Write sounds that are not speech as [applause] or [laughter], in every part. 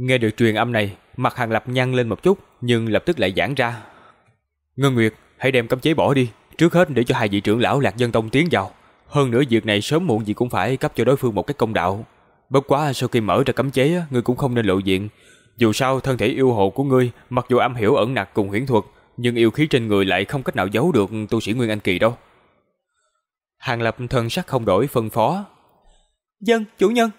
Nghe được truyền âm này, mặt Hàng Lập nhăn lên một chút, nhưng lập tức lại giãn ra. Ngân Nguyệt, hãy đem cấm chế bỏ đi, trước hết để cho hai vị trưởng lão Lạc Dân Tông tiến vào. Hơn nữa việc này sớm muộn gì cũng phải cấp cho đối phương một cái công đạo. Bất quá sau khi mở ra cấm chế, ngươi cũng không nên lộ diện. Dù sao thân thể yêu hộ của ngươi, mặc dù am hiểu ẩn nặc cùng huyễn thuật, nhưng yêu khí trên người lại không cách nào giấu được tu sĩ Nguyên Anh Kỳ đâu. Hàng Lập thân sắc không đổi phân phó. Dân, chủ nhân.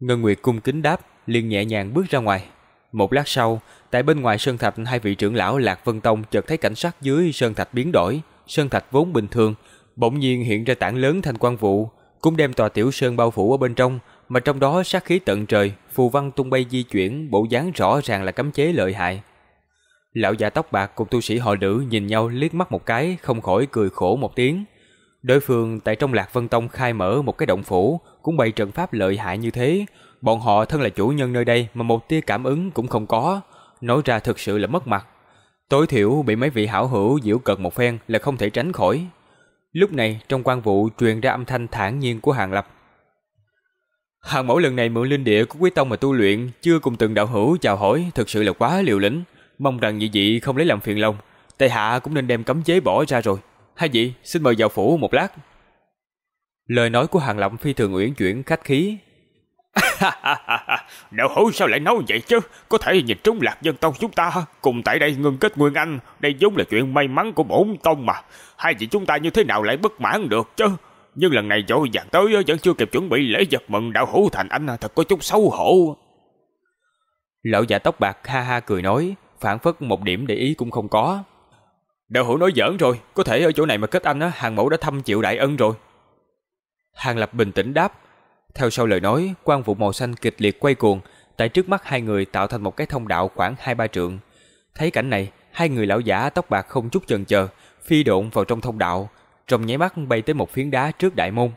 Ngân Nguyệt cung kính đáp, liền nhẹ nhàng bước ra ngoài. Một lát sau, tại bên ngoài sơn thạch hai vị trưởng lão Lạc Vân Tông chợt thấy cảnh sắc dưới sơn thạch biến đổi, sơn thạch vốn bình thường, bỗng nhiên hiện ra tảng lớn thành quang vụ, cũng đem tòa tiểu sơn bao phủ ở bên trong, mà trong đó sát khí tận trời, phù văn tung bay di chuyển, bộ dáng rõ ràng là cấm chế lợi hại. Lão già tóc bạc cùng tu sĩ họ Lữ nhìn nhau liếc mắt một cái, không khỏi cười khổ một tiếng. Đối phương tại trong Lạc Vân Tông khai mở một cái động phủ, cũng bày trận pháp lợi hại như thế, bọn họ thân là chủ nhân nơi đây mà một tia cảm ứng cũng không có, nói ra thực sự là mất mặt. Tối thiểu bị mấy vị hảo hữu giễu cợt một phen là không thể tránh khỏi. Lúc này trong quan vụ truyền ra âm thanh thản nhiên của Hàng Lập. Hàng mẫu lần này mượn linh địa của quý tông mà tu luyện, chưa cùng từng đạo hữu chào hỏi, thực sự là quá liều lĩnh. Mong rằng nhị vị không lấy làm phiền lòng, Tề hạ cũng nên đem cấm chế bỏ ra rồi. Hai vị, xin mời vào phủ một lát. Lời nói của Hàng Lập phi thường uyển chuyển khách khí. [laughs] Đạo hữu sao lại nói vậy chứ? Có thể nhìn trúng lạc dân tông chúng ta cùng tại đây ngưng kết Nguyên Anh. Đây vốn là chuyện may mắn của bổn tông mà. Hai vị chúng ta như thế nào lại bất mãn được chứ? Nhưng lần này dội dàng tới vẫn chưa kịp chuẩn bị lễ vật mừng đạo hữu thành anh thật có chút xấu hổ. Lão già tóc bạc ha ha cười nói, phản phất một điểm để ý cũng không có. Đạo hữu nói giỡn rồi, có thể ở chỗ này mà kết anh á, hàng mẫu đã thăm chịu đại ân rồi. Hàng Lập bình tĩnh đáp. Theo sau lời nói, quang vụ màu xanh kịch liệt quay cuồng, tại trước mắt hai người tạo thành một cái thông đạo khoảng hai ba trượng. Thấy cảnh này, hai người lão giả tóc bạc không chút chần chờ, phi độn vào trong thông đạo, trong nháy mắt bay tới một phiến đá trước đại môn.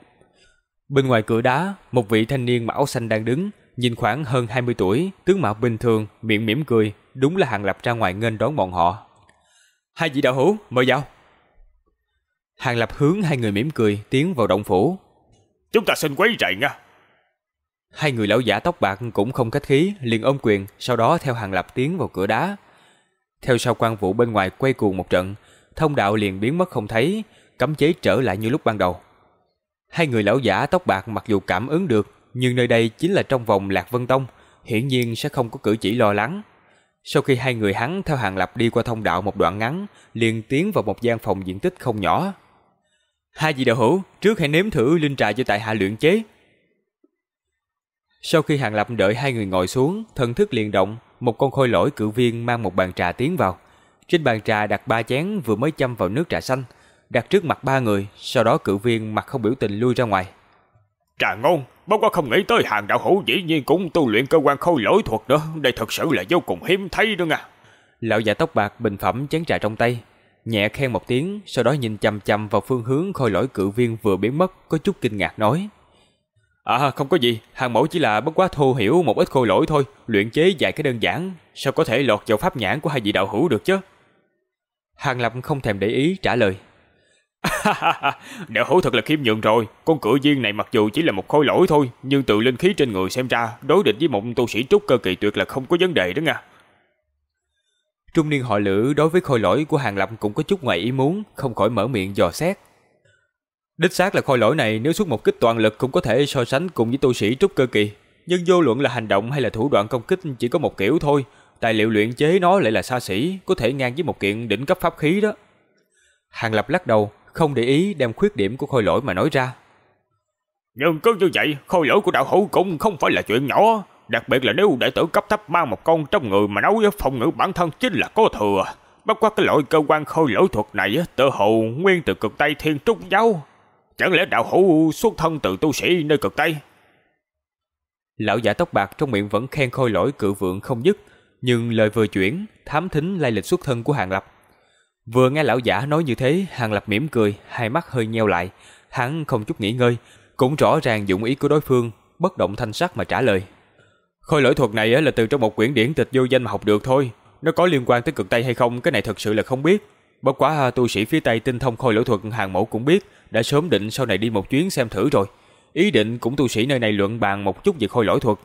Bên ngoài cửa đá, một vị thanh niên mặc áo xanh đang đứng, nhìn khoảng hơn 20 tuổi, tướng mạo bình thường, miệng mỉm cười, đúng là Hàng Lập ra ngoài nghênh đón bọn họ. Hai vị đạo hữu, mời vào. Hàng Lập hướng hai người mỉm cười, tiến vào động phủ. Chúng ta xin quấy rầy nha. Hai người lão giả tóc bạc cũng không khách khí, liền ôm quyền, sau đó theo Hàng Lập tiến vào cửa đá. Theo sau quan vụ bên ngoài quay cuồng một trận, thông đạo liền biến mất không thấy, cấm chế trở lại như lúc ban đầu. Hai người lão giả tóc bạc mặc dù cảm ứng được, nhưng nơi đây chính là trong vòng Lạc Vân Tông, hiển nhiên sẽ không có cử chỉ lo lắng. Sau khi hai người hắn theo hàng lập đi qua thông đạo một đoạn ngắn, liền tiến vào một gian phòng diện tích không nhỏ. Hai vị đạo hữu, trước hãy nếm thử linh trà do tại hạ luyện chế. Sau khi hàng lập đợi hai người ngồi xuống, thần thức liền động, một con khôi lỗi cự viên mang một bàn trà tiến vào. Trên bàn trà đặt ba chén vừa mới châm vào nước trà xanh, đặt trước mặt ba người, sau đó cự viên mặt không biểu tình lui ra ngoài. Trà ngon, bất quá không nghĩ tới hàng đạo hữu dĩ nhiên cũng tu luyện cơ quan khôi lỗi thuật nữa, đây thật sự là vô cùng hiếm thấy đó nha. Lão già tóc bạc bình phẩm chén trà trong tay, nhẹ khen một tiếng, sau đó nhìn chăm chăm vào phương hướng khôi lỗi cự viên vừa biến mất, có chút kinh ngạc nói. À không có gì, hàng mẫu chỉ là bất quá thô hiểu một ít khôi lỗi thôi, luyện chế vài cái đơn giản, sao có thể lọt vào pháp nhãn của hai vị đạo hữu được chứ? Hàng Lập không thèm để ý trả lời. [laughs] Đạo hữu thật là khiêm nhường rồi, con cự viên này mặc dù chỉ là một khôi lỗi thôi, nhưng từ linh khí trên người xem ra, đối địch với một tu sĩ trúc cơ kỳ tuyệt là không có vấn đề đó nha. Trung niên họ Lữ đối với khôi lỗi của Hàng Lập cũng có chút ngoài ý muốn, không khỏi mở miệng dò xét. Đích xác là khôi lỗi này nếu xuất một kích toàn lực cũng có thể so sánh cùng với tu sĩ trúc cơ kỳ, nhưng vô luận là hành động hay là thủ đoạn công kích chỉ có một kiểu thôi, tài liệu luyện chế nó lại là xa xỉ, có thể ngang với một kiện đỉnh cấp pháp khí đó. Hàng Lập lắc đầu, không để ý đem khuyết điểm của khôi lỗi mà nói ra. Nhưng cứ như vậy, khôi lỗi của đạo hữu cũng không phải là chuyện nhỏ. Đặc biệt là nếu đệ tử cấp thấp mang một con trong người mà nấu phòng ngự bản thân chính là có thừa. Bất quá cái loại cơ quan khôi lỗi thuật này tự hồ nguyên từ cực Tây Thiên Trúc Giáo. Chẳng lẽ đạo hữu xuất thân từ tu sĩ nơi cực Tây? Lão giả tóc bạc trong miệng vẫn khen khôi lỗi cự vượng không dứt, nhưng lời vừa chuyển, thám thính lai lịch xuất thân của Hàng Lập. Vừa nghe lão giả nói như thế, Hàng Lập mỉm cười, hai mắt hơi nheo lại. Hắn không chút nghỉ ngơi, cũng rõ ràng dụng ý của đối phương, bất động thanh sắc mà trả lời. Khôi lỗi thuật này là từ trong một quyển điển tịch vô danh mà học được thôi. Nó có liên quan tới cực Tây hay không, cái này thật sự là không biết. Bất quá à, tu sĩ phía Tây tinh thông khôi lỗi thuật hàng mẫu cũng biết, đã sớm định sau này đi một chuyến xem thử rồi. Ý định cũng tu sĩ nơi này luận bàn một chút về khôi lỗi thuật.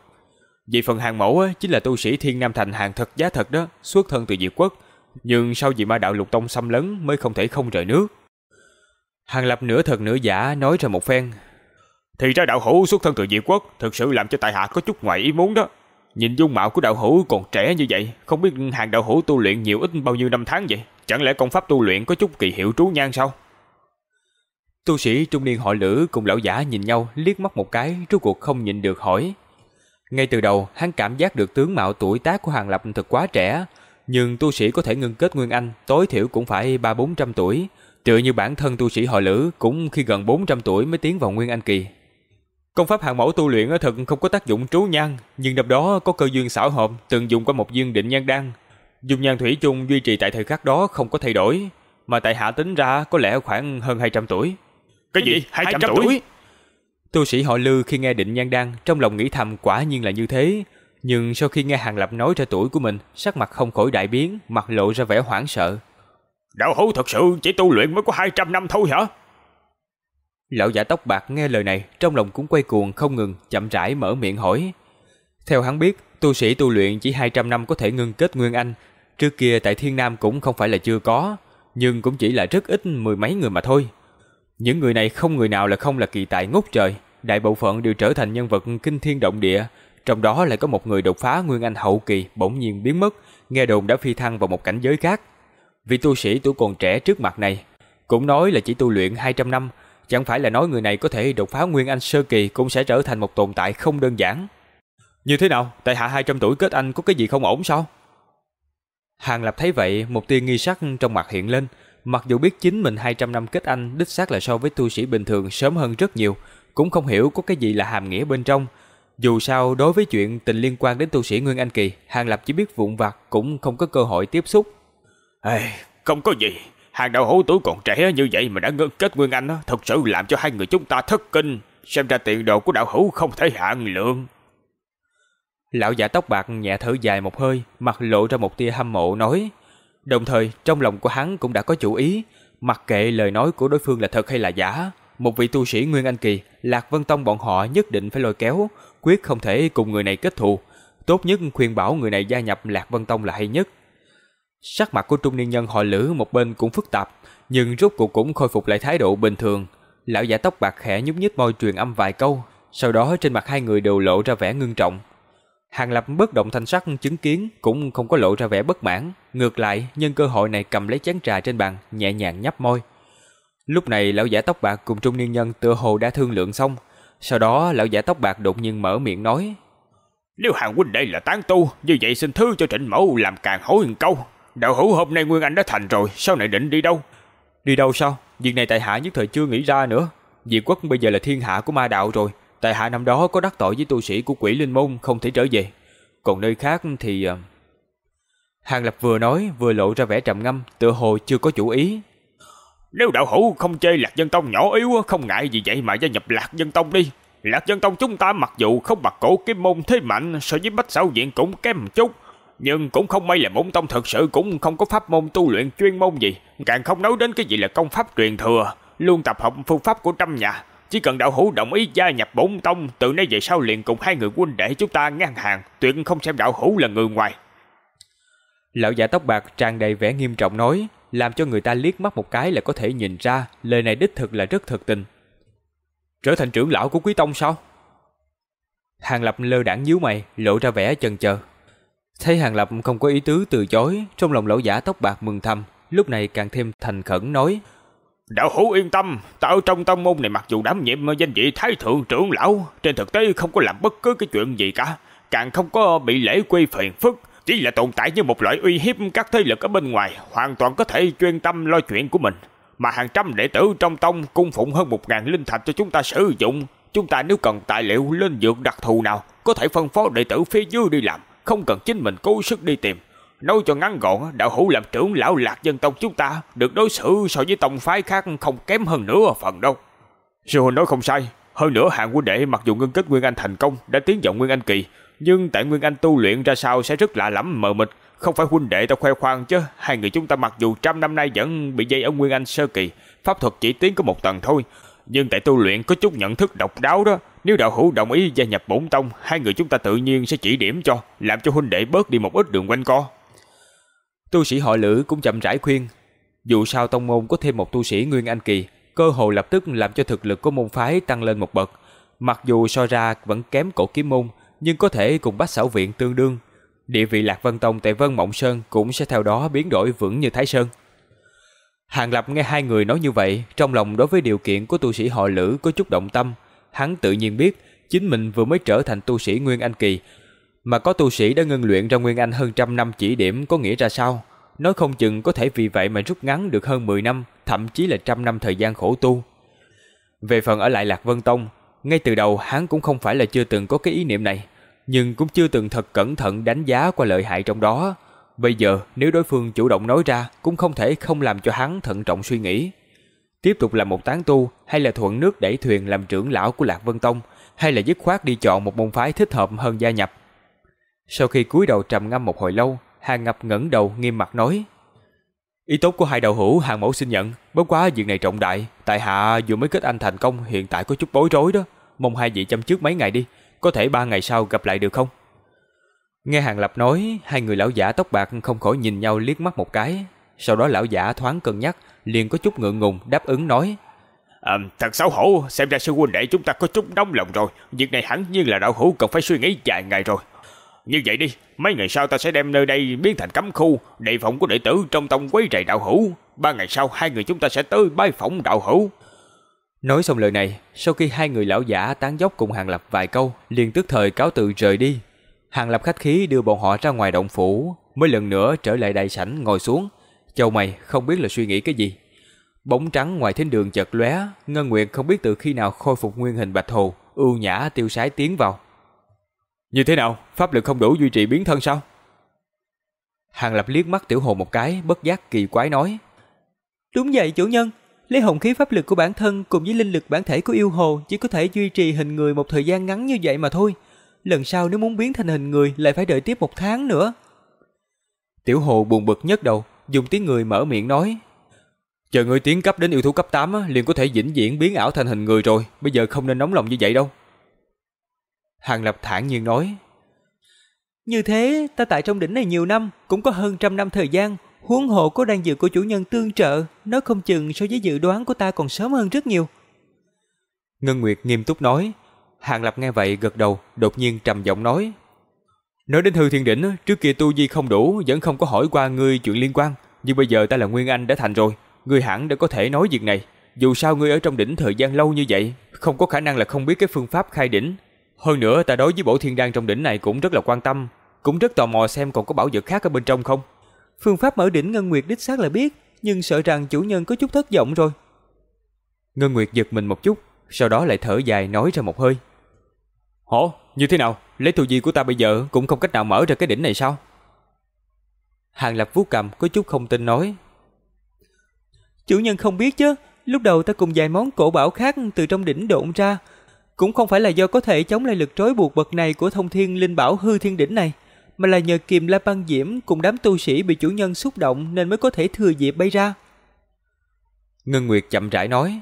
Vì phần hàng mẫu á, chính là tu sĩ Thiên Nam Thành hàng thật giá thật đó, xuất thân từ Diệt Quốc, nhưng sau vì ma đạo lục tông xâm lấn mới không thể không rời nước. Hàng Lập nửa thật nửa giả nói ra một phen. Thì ra đạo hữu xuất thân từ Diệt Quốc, thực sự làm cho tại hạ có chút ngoài ý muốn đó. Nhìn dung mạo của đạo hữu còn trẻ như vậy, không biết hàng đạo hữu tu luyện nhiều ít bao nhiêu năm tháng vậy? Chẳng lẽ công pháp tu luyện có chút kỳ hiệu trú nhan sao? Tu sĩ trung niên họ Lữ cùng lão giả nhìn nhau liếc mắt một cái, rốt cuộc không nhịn được hỏi. Ngay từ đầu, hắn cảm giác được tướng mạo tuổi tác của Hàng Lập thật quá trẻ, nhưng tu sĩ có thể ngưng kết Nguyên Anh tối thiểu cũng phải ba bốn trăm tuổi, tựa như bản thân tu sĩ họ Lữ cũng khi gần 400 tuổi mới tiến vào Nguyên Anh kỳ. Công pháp hàng mẫu tu luyện ở thật không có tác dụng trú nhan, nhưng đập đó có cơ duyên xảo hợp, từng dùng qua một viên định nhan đan. Dùng nhan thủy chung duy trì tại thời khắc đó không có thay đổi, mà tại hạ tính ra có lẽ khoảng hơn 200 tuổi. Cái gì? 200, 200 tuổi? Tu sĩ họ Lư khi nghe định nhan đan, trong lòng nghĩ thầm quả nhiên là như thế, nhưng sau khi nghe Hàng Lập nói ra tuổi của mình, sắc mặt không khỏi đại biến, mặt lộ ra vẻ hoảng sợ. Đạo hữu thật sự chỉ tu luyện mới có 200 năm thôi hả? Lão giả tóc bạc nghe lời này, trong lòng cũng quay cuồng không ngừng, chậm rãi mở miệng hỏi. Theo hắn biết, tu sĩ tu luyện chỉ 200 năm có thể ngưng kết Nguyên Anh. Trước kia tại Thiên Nam cũng không phải là chưa có, nhưng cũng chỉ là rất ít mười mấy người mà thôi. Những người này không người nào là không là kỳ tài ngút trời, đại bộ phận đều trở thành nhân vật kinh thiên động địa, trong đó lại có một người đột phá Nguyên Anh hậu kỳ bỗng nhiên biến mất, nghe đồn đã phi thăng vào một cảnh giới khác. Vị tu sĩ tuổi còn trẻ trước mặt này, cũng nói là chỉ tu luyện 200 năm, chẳng phải là nói người này có thể đột phá Nguyên Anh sơ kỳ cũng sẽ trở thành một tồn tại không đơn giản. Như thế nào, tại hạ 200 tuổi kết anh có cái gì không ổn sao? Hàng Lập thấy vậy, một tia nghi sắc trong mặt hiện lên, mặc dù biết chính mình 200 năm kết anh đích xác là so với tu sĩ bình thường sớm hơn rất nhiều, cũng không hiểu có cái gì là hàm nghĩa bên trong. Dù sao, đối với chuyện tình liên quan đến tu sĩ Nguyên Anh Kỳ, Hàng Lập chỉ biết vụn vặt cũng không có cơ hội tiếp xúc. Ê, không có gì, hàng đạo hữu tuổi còn trẻ như vậy mà đã ngưng kết Nguyên Anh, thật sự làm cho hai người chúng ta thất kinh. Xem ra tiền đồ của đạo hữu không thể hạn lượng. Lão giả tóc bạc nhẹ thở dài một hơi, mặt lộ ra một tia hâm mộ nói. Đồng thời, trong lòng của hắn cũng đã có chủ ý, mặc kệ lời nói của đối phương là thật hay là giả. Một vị tu sĩ Nguyên Anh Kỳ, Lạc Vân Tông bọn họ nhất định phải lôi kéo, quyết không thể cùng người này kết thù. Tốt nhất khuyên bảo người này gia nhập Lạc Vân Tông là hay nhất. Sắc mặt của trung niên nhân họ Lữ một bên cũng phức tạp, nhưng rốt cuộc cũng khôi phục lại thái độ bình thường. Lão giả tóc bạc khẽ nhúc nhích môi truyền âm vài câu, sau đó trên mặt hai người đều lộ ra vẻ ngưng trọng. Hàng Lập bất động thanh sắc chứng kiến cũng không có lộ ra vẻ bất mãn, ngược lại nhân cơ hội này cầm lấy chén trà trên bàn, nhẹ nhàng nhấp môi. Lúc này lão giả tóc bạc cùng trung niên nhân tựa hồ đã thương lượng xong, sau đó lão giả tóc bạc đột nhiên mở miệng nói: "Nếu Hàng huynh đây là tán tu, như vậy xin thứ cho Trịnh Mẫu làm càng hối một câu, đạo hữu hôm nay Nguyên Anh đã thành rồi, sau này định đi đâu?" "Đi đâu sao? Việc này tại hạ nhất thời chưa nghĩ ra nữa. Diệt quốc bây giờ là thiên hạ của ma đạo rồi, tại hạ năm đó có đắc tội với tu sĩ của quỷ linh môn không thể trở về. Còn nơi khác thì... Ờ, Hàng Lập vừa nói vừa lộ ra vẻ trầm ngâm, tựa hồ chưa có chủ ý. Nếu đạo hữu không chơi Lạc Dân Tông nhỏ yếu, không ngại gì vậy mà gia nhập Lạc Dân Tông đi. Lạc Dân Tông chúng ta mặc dù không bạc cổ kiếm môn thế mạnh so với bách xảo viện cũng kém một chút. Nhưng cũng không may là bổn tông thật sự cũng không có pháp môn tu luyện chuyên môn gì. Càng không nói đến cái gì là công pháp truyền thừa, luôn tập học phương pháp của trăm nhà. Chỉ cần đạo hữu đồng ý gia nhập bổn tông, từ nay về sau liền cùng hai người huynh đệ chúng ta ngang hàng, tuyệt không xem đạo hữu là người ngoài. Lão già tóc bạc tràn đầy vẻ nghiêm trọng nói, làm cho người ta liếc mắt một cái là có thể nhìn ra, lời này đích thực là rất thực tình. Trở thành trưởng lão của quý tông sao? Hàng Lập lơ đảng nhíu mày, lộ ra vẻ chần chờ. Thấy Hàng Lập không có ý tứ từ chối, trong lòng lão giả tóc bạc mừng thầm, lúc này càng thêm thành khẩn nói: Đạo hữu yên tâm, ta ở trong tông môn này mặc dù đảm nhiệm danh vị thái thượng trưởng lão, trên thực tế không có làm bất cứ cái chuyện gì cả, càng không có bị lễ quy phiền phức, chỉ là tồn tại như một loại uy hiếp các thế lực ở bên ngoài, hoàn toàn có thể chuyên tâm lo chuyện của mình. Mà hàng trăm đệ tử trong tông cung phụng hơn một ngàn linh thạch cho chúng ta sử dụng. Chúng ta nếu cần tài liệu lên dược đặc thù nào, có thể phân phó đệ tử phía dưới đi làm, không cần chính mình cố sức đi tìm. Nói cho ngắn gọn, đạo hữu làm trưởng lão lạc dân tông chúng ta được đối xử so với tông phái khác không kém hơn nữa phần đâu. Sư huynh nói không sai, hơn nữa hạng huynh đệ mặc dù ngưng kết Nguyên Anh thành công đã tiến vào Nguyên Anh kỳ, nhưng tại Nguyên Anh tu luyện ra sao sẽ rất lạ lắm mờ mịt, không phải huynh đệ ta khoe khoang chứ, hai người chúng ta mặc dù trăm năm nay vẫn bị dây ở Nguyên Anh sơ kỳ, pháp thuật chỉ tiến có một tầng thôi, nhưng tại tu luyện có chút nhận thức độc đáo đó, nếu đạo hữu đồng ý gia nhập bổn tông, hai người chúng ta tự nhiên sẽ chỉ điểm cho, làm cho huynh đệ bớt đi một ít đường quanh co. Tu sĩ họ Lữ cũng chậm rãi khuyên, dù sao tông môn có thêm một tu sĩ Nguyên Anh kỳ, cơ hội lập tức làm cho thực lực của môn phái tăng lên một bậc. Mặc dù so ra vẫn kém cổ kiếm môn, nhưng có thể cùng Bách Xảo viện tương đương. Địa vị Lạc Vân Tông tại Vân Mộng Sơn cũng sẽ theo đó biến đổi vững như Thái Sơn. Hàng Lập nghe hai người nói như vậy, trong lòng đối với điều kiện của tu sĩ họ Lữ có chút động tâm. Hắn tự nhiên biết, chính mình vừa mới trở thành tu sĩ Nguyên Anh Kỳ, mà có tu sĩ đã ngưng luyện ra Nguyên Anh hơn trăm năm chỉ điểm có nghĩa ra sao? Nói không chừng có thể vì vậy mà rút ngắn được hơn 10 năm, thậm chí là trăm năm thời gian khổ tu. Về phần ở lại Lạc Vân Tông, ngay từ đầu hắn cũng không phải là chưa từng có cái ý niệm này, nhưng cũng chưa từng thật cẩn thận đánh giá qua lợi hại trong đó. Bây giờ nếu đối phương chủ động nói ra cũng không thể không làm cho hắn thận trọng suy nghĩ. Tiếp tục làm một tán tu hay là thuận nước đẩy thuyền làm trưởng lão của Lạc Vân Tông hay là dứt khoát đi chọn một môn phái thích hợp hơn gia nhập. Sau khi cúi đầu trầm ngâm một hồi lâu, Hàng Ngập ngẩng đầu nghiêm mặt nói: Ý tốt của hai đầu hữu hàng mẫu xin nhận, bất quá việc này trọng đại, tại hạ vừa mới kết anh thành công, hiện tại có chút bối rối đó, mong hai vị chăm trước mấy ngày đi, có thể ba ngày sau gặp lại được không? Nghe Hàng Lập nói, hai người lão giả tóc bạc không khỏi nhìn nhau liếc mắt một cái. Sau đó lão giả thoáng cân nhắc, liền có chút ngượng ngùng đáp ứng nói. À, thật xấu hổ, xem ra sư huynh đệ chúng ta có chút nóng lòng rồi. Việc này hẳn nhiên là đạo hữu cần phải suy nghĩ dài ngày rồi. Như vậy đi, mấy ngày sau ta sẽ đem nơi đây biến thành cấm khu, đệ phỏng của đệ tử trong tông quấy rầy đạo hữu. Ba ngày sau, hai người chúng ta sẽ tới bái phỏng đạo hữu. Nói xong lời này, sau khi hai người lão giả tán dốc cùng Hàng Lập vài câu, liền tức thời cáo từ rời đi. Hàng Lập khách khí đưa bọn họ ra ngoài động phủ, mới lần nữa trở lại đại sảnh ngồi xuống. Châu mày không biết là suy nghĩ cái gì. Bóng trắng ngoài thiên đường chợt lóe, Ngân Nguyệt không biết từ khi nào khôi phục nguyên hình bạch hồ, ưu nhã tiêu sái tiến vào. Như thế nào, pháp lực không đủ duy trì biến thân sao? Hàng Lập liếc mắt tiểu hồ một cái, bất giác kỳ quái nói. Đúng vậy chủ nhân, lấy hồn khí pháp lực của bản thân cùng với linh lực bản thể của yêu hồ chỉ có thể duy trì hình người một thời gian ngắn như vậy mà thôi. Lần sau nếu muốn biến thành hình người lại phải đợi tiếp một tháng nữa. Tiểu hồ buồn bực nhất đầu, dùng tiếng người mở miệng nói. Chờ người tiến cấp đến yêu thú cấp 8 liền có thể vĩnh viễn biến ảo thành hình người rồi, bây giờ không nên nóng lòng như vậy đâu. Hàng Lập thản nhiên nói. Như thế, ta tại trong đỉnh này nhiều năm, cũng có hơn trăm năm thời gian, huống hộ có đang dự của chủ nhân tương trợ, nó không chừng so với dự đoán của ta còn sớm hơn rất nhiều. Ngân Nguyệt nghiêm túc nói. Hàng Lập nghe vậy gật đầu, đột nhiên trầm giọng nói. Nói đến hư thiên đỉnh, trước kia tu vi không đủ, vẫn không có hỏi qua ngươi chuyện liên quan. Nhưng bây giờ ta là Nguyên Anh đã thành rồi, ngươi hẳn đã có thể nói việc này. Dù sao ngươi ở trong đỉnh thời gian lâu như vậy, không có khả năng là không biết cái phương pháp khai đỉnh, hơn nữa ta đối với bộ thiên đan trong đỉnh này cũng rất là quan tâm, cũng rất tò mò xem còn có bảo vật khác ở bên trong không. Phương pháp mở đỉnh Ngân Nguyệt đích xác là biết, nhưng sợ rằng chủ nhân có chút thất vọng rồi. Ngân Nguyệt giật mình một chút, sau đó lại thở dài nói ra một hơi. Hổ, như thế nào? Lấy tu vi của ta bây giờ cũng không cách nào mở ra cái đỉnh này sao? Hàng Lập vuốt cầm có chút không tin nói. Chủ nhân không biết chứ, lúc đầu ta cùng vài món cổ bảo khác từ trong đỉnh độn ra, cũng không phải là do có thể chống lại lực trói buộc bậc này của thông thiên linh bảo hư thiên đỉnh này, mà là nhờ kiềm la băng diễm cùng đám tu sĩ bị chủ nhân xúc động nên mới có thể thừa dịp bay ra. Ngân Nguyệt chậm rãi nói.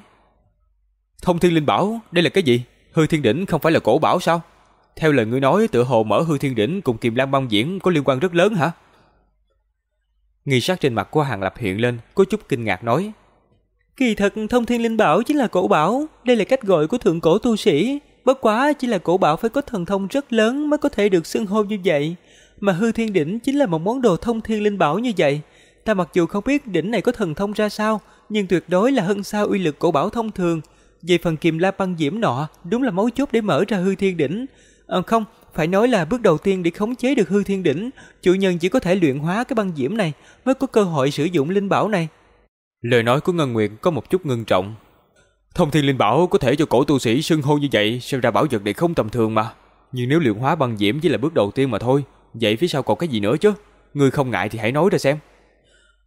Thông thiên linh bảo, đây là cái gì? Hư thiên đỉnh không phải là cổ bảo sao? Theo lời ngươi nói tựa hồ mở hư thiên đỉnh cùng kiềm lan băng diễm có liên quan rất lớn hả? Nghi sắc trên mặt của Hàng Lập hiện lên, có chút kinh ngạc nói. Kỳ thật thông thiên linh bảo chính là cổ bảo, đây là cách gọi của thượng cổ tu sĩ. Bất quá chỉ là cổ bảo phải có thần thông rất lớn mới có thể được xưng hô như vậy. Mà hư thiên đỉnh chính là một món đồ thông thiên linh bảo như vậy. Ta mặc dù không biết đỉnh này có thần thông ra sao, nhưng tuyệt đối là hơn sao uy lực cổ bảo thông thường. Về phần kiềm la băng diễm nọ, đúng là mấu chốt để mở ra hư thiên đỉnh. À, không, phải nói là bước đầu tiên để khống chế được hư thiên đỉnh, chủ nhân chỉ có thể luyện hóa cái băng diễm này mới có cơ hội sử dụng linh bảo này. Lời nói của Ngân Nguyệt có một chút ngưng trọng. Thông thiên linh bảo có thể cho cổ tu sĩ xưng hô như vậy, xem ra bảo vật này không tầm thường mà. Nhưng nếu luyện hóa băng diễm chỉ là bước đầu tiên mà thôi, vậy phía sau còn cái gì nữa chứ? Ngươi không ngại thì hãy nói ra xem.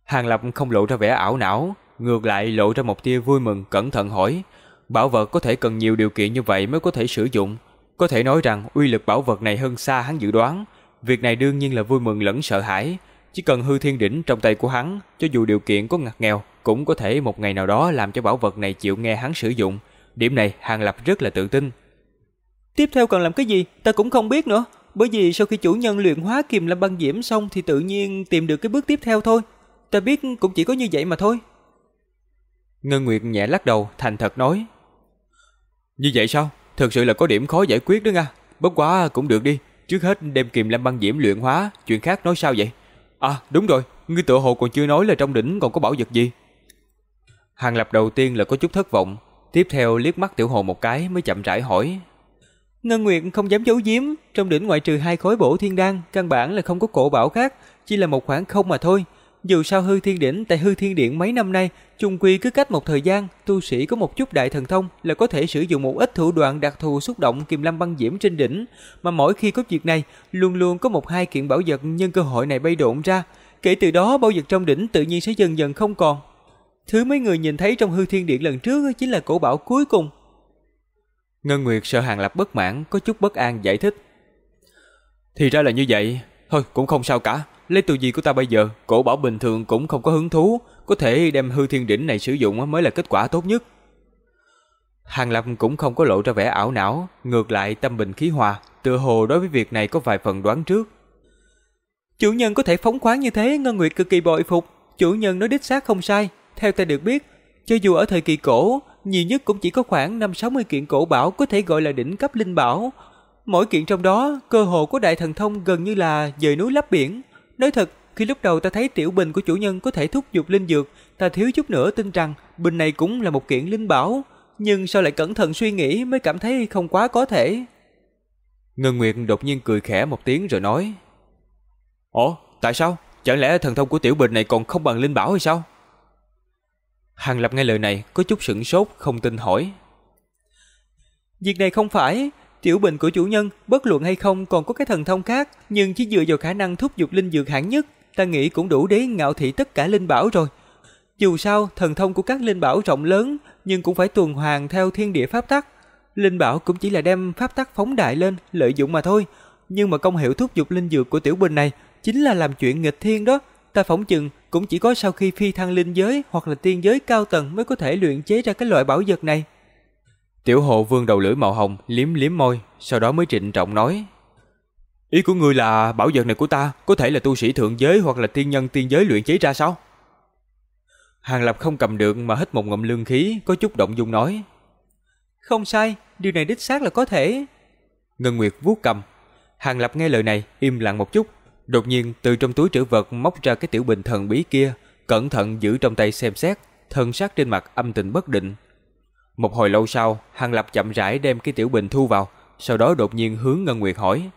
Hàng Lập không lộ ra vẻ ảo não, ngược lại lộ ra một tia vui mừng cẩn thận hỏi. Bảo vật có thể cần nhiều điều kiện như vậy mới có thể sử dụng. Có thể nói rằng uy lực bảo vật này hơn xa hắn dự đoán. Việc này đương nhiên là vui mừng lẫn sợ hãi. Chỉ cần hư thiên đỉnh trong tay của hắn, cho dù điều kiện có ngặt nghèo, cũng có thể một ngày nào đó làm cho bảo vật này chịu nghe hắn sử dụng. Điểm này Hàng Lập rất là tự tin. Tiếp theo cần làm cái gì, ta cũng không biết nữa. Bởi vì sau khi chủ nhân luyện hóa kiềm lâm băng diễm xong thì tự nhiên tìm được cái bước tiếp theo thôi. Ta biết cũng chỉ có như vậy mà thôi. Ngân Nguyệt nhẹ lắc đầu, thành thật nói. Như vậy sao? Thực sự là có điểm khó giải quyết đó nha. Bất quá cũng được đi. Trước hết đem kiềm lâm băng diễm luyện hóa, chuyện khác nói sao vậy? À đúng rồi, ngươi tự hồ còn chưa nói là trong đỉnh còn có bảo vật gì. Hàng lập đầu tiên là có chút thất vọng, tiếp theo liếc mắt tiểu hồ một cái mới chậm rãi hỏi. Ngân Nguyệt không dám giấu giếm, trong đỉnh ngoại trừ hai khối bổ thiên đan, căn bản là không có cổ bảo khác, chỉ là một khoảng không mà thôi. Dù sao hư thiên đỉnh tại hư thiên điện mấy năm nay, chung quy cứ cách một thời gian, tu sĩ có một chút đại thần thông là có thể sử dụng một ít thủ đoạn đặc thù xúc động kiềm lâm băng diễm trên đỉnh, mà mỗi khi có việc này, luôn luôn có một hai kiện bảo vật nhân cơ hội này bay độn ra, kể từ đó bảo vật trong đỉnh tự nhiên sẽ dần dần không còn. Thứ mấy người nhìn thấy trong hư thiên điện lần trước chính là cổ bảo cuối cùng. Ngân Nguyệt sợ Hàng Lập bất mãn, có chút bất an giải thích. Thì ra là như vậy, thôi cũng không sao cả, lấy tu gì của ta bây giờ, cổ bảo bình thường cũng không có hứng thú, có thể đem hư thiên đỉnh này sử dụng mới là kết quả tốt nhất. Hàng Lập cũng không có lộ ra vẻ ảo não, ngược lại tâm bình khí hòa, tựa hồ đối với việc này có vài phần đoán trước. Chủ nhân có thể phóng khoáng như thế, Ngân Nguyệt cực kỳ bội phục, chủ nhân nói đích xác không sai, theo ta được biết, cho dù ở thời kỳ cổ, nhiều nhất cũng chỉ có khoảng 5-60 kiện cổ bảo có thể gọi là đỉnh cấp linh bảo. Mỗi kiện trong đó, cơ hồ của đại thần thông gần như là dời núi lấp biển. Nói thật, khi lúc đầu ta thấy tiểu bình của chủ nhân có thể thúc giục linh dược, ta thiếu chút nữa tin rằng bình này cũng là một kiện linh bảo. Nhưng sau lại cẩn thận suy nghĩ mới cảm thấy không quá có thể. Ngân Nguyệt đột nhiên cười khẽ một tiếng rồi nói. Ồ, tại sao? Chẳng lẽ thần thông của tiểu bình này còn không bằng linh bảo hay sao? Hàng Lập nghe lời này có chút sửng sốt không tin hỏi. Việc này không phải, tiểu bình của chủ nhân, bất luận hay không còn có cái thần thông khác, nhưng chỉ dựa vào khả năng thúc giục linh dược hạng nhất, ta nghĩ cũng đủ để ngạo thị tất cả linh bảo rồi. Dù sao, thần thông của các linh bảo rộng lớn, nhưng cũng phải tuần hoàn theo thiên địa pháp tắc. Linh bảo cũng chỉ là đem pháp tắc phóng đại lên, lợi dụng mà thôi. Nhưng mà công hiệu thúc giục linh dược của tiểu bình này chính là làm chuyện nghịch thiên đó Ta phỏng chừng cũng chỉ có sau khi phi thăng linh giới hoặc là tiên giới cao tầng mới có thể luyện chế ra cái loại bảo vật này. Tiểu hộ vương đầu lưỡi màu hồng liếm liếm môi, sau đó mới trịnh trọng nói. Ý của ngươi là bảo vật này của ta có thể là tu sĩ thượng giới hoặc là tiên nhân tiên giới luyện chế ra sao? Hàng Lập không cầm được mà hít một ngụm lương khí, có chút động dung nói. Không sai, điều này đích xác là có thể. Ngân Nguyệt vuốt cầm. Hàng Lập nghe lời này, im lặng một chút, Đột nhiên từ trong túi trữ vật móc ra cái tiểu bình thần bí kia, cẩn thận giữ trong tay xem xét, thân sắc trên mặt âm tình bất định. Một hồi lâu sau, Hàng Lập chậm rãi đem cái tiểu bình thu vào, sau đó đột nhiên hướng Ngân Nguyệt hỏi.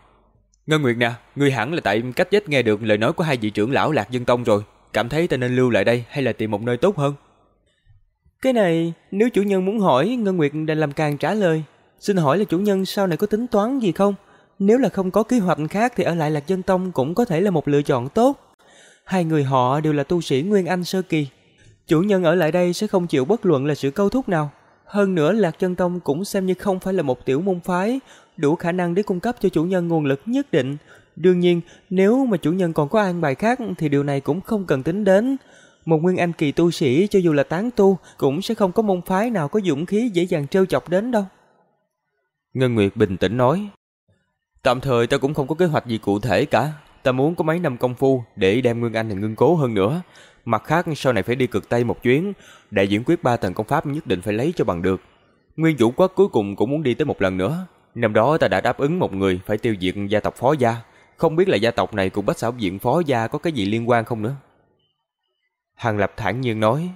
Ngân Nguyệt nè, ngươi hẳn là tại cách dết nghe được lời nói của hai vị trưởng lão Lạc Dân Tông rồi, cảm thấy ta nên lưu lại đây hay là tìm một nơi tốt hơn? Cái này, nếu chủ nhân muốn hỏi, Ngân Nguyệt đang làm càng trả lời. Xin hỏi là chủ nhân sau này có tính toán gì không? Nếu là không có kế hoạch khác thì ở lại Lạc Dân Tông cũng có thể là một lựa chọn tốt. Hai người họ đều là tu sĩ Nguyên Anh Sơ Kỳ. Chủ nhân ở lại đây sẽ không chịu bất luận là sự câu thúc nào. Hơn nữa Lạc chân Tông cũng xem như không phải là một tiểu môn phái, đủ khả năng để cung cấp cho chủ nhân nguồn lực nhất định. Đương nhiên, nếu mà chủ nhân còn có an bài khác thì điều này cũng không cần tính đến. Một nguyên anh kỳ tu sĩ cho dù là tán tu cũng sẽ không có môn phái nào có dũng khí dễ dàng trêu chọc đến đâu. Ngân Nguyệt bình tĩnh nói. Tạm thời ta cũng không có kế hoạch gì cụ thể cả. Ta muốn có mấy năm công phu để đem Nguyên Anh này ngưng cố hơn nữa. Mặt khác sau này phải đi cực Tây một chuyến, đại diễn quyết ba tầng công pháp nhất định phải lấy cho bằng được. Nguyên vũ quốc cuối cùng cũng muốn đi tới một lần nữa. Năm đó ta đã đáp ứng một người phải tiêu diệt gia tộc phó gia. Không biết là gia tộc này cùng bách xảo diện phó gia có cái gì liên quan không nữa. Hàng Lập thản nhiên nói.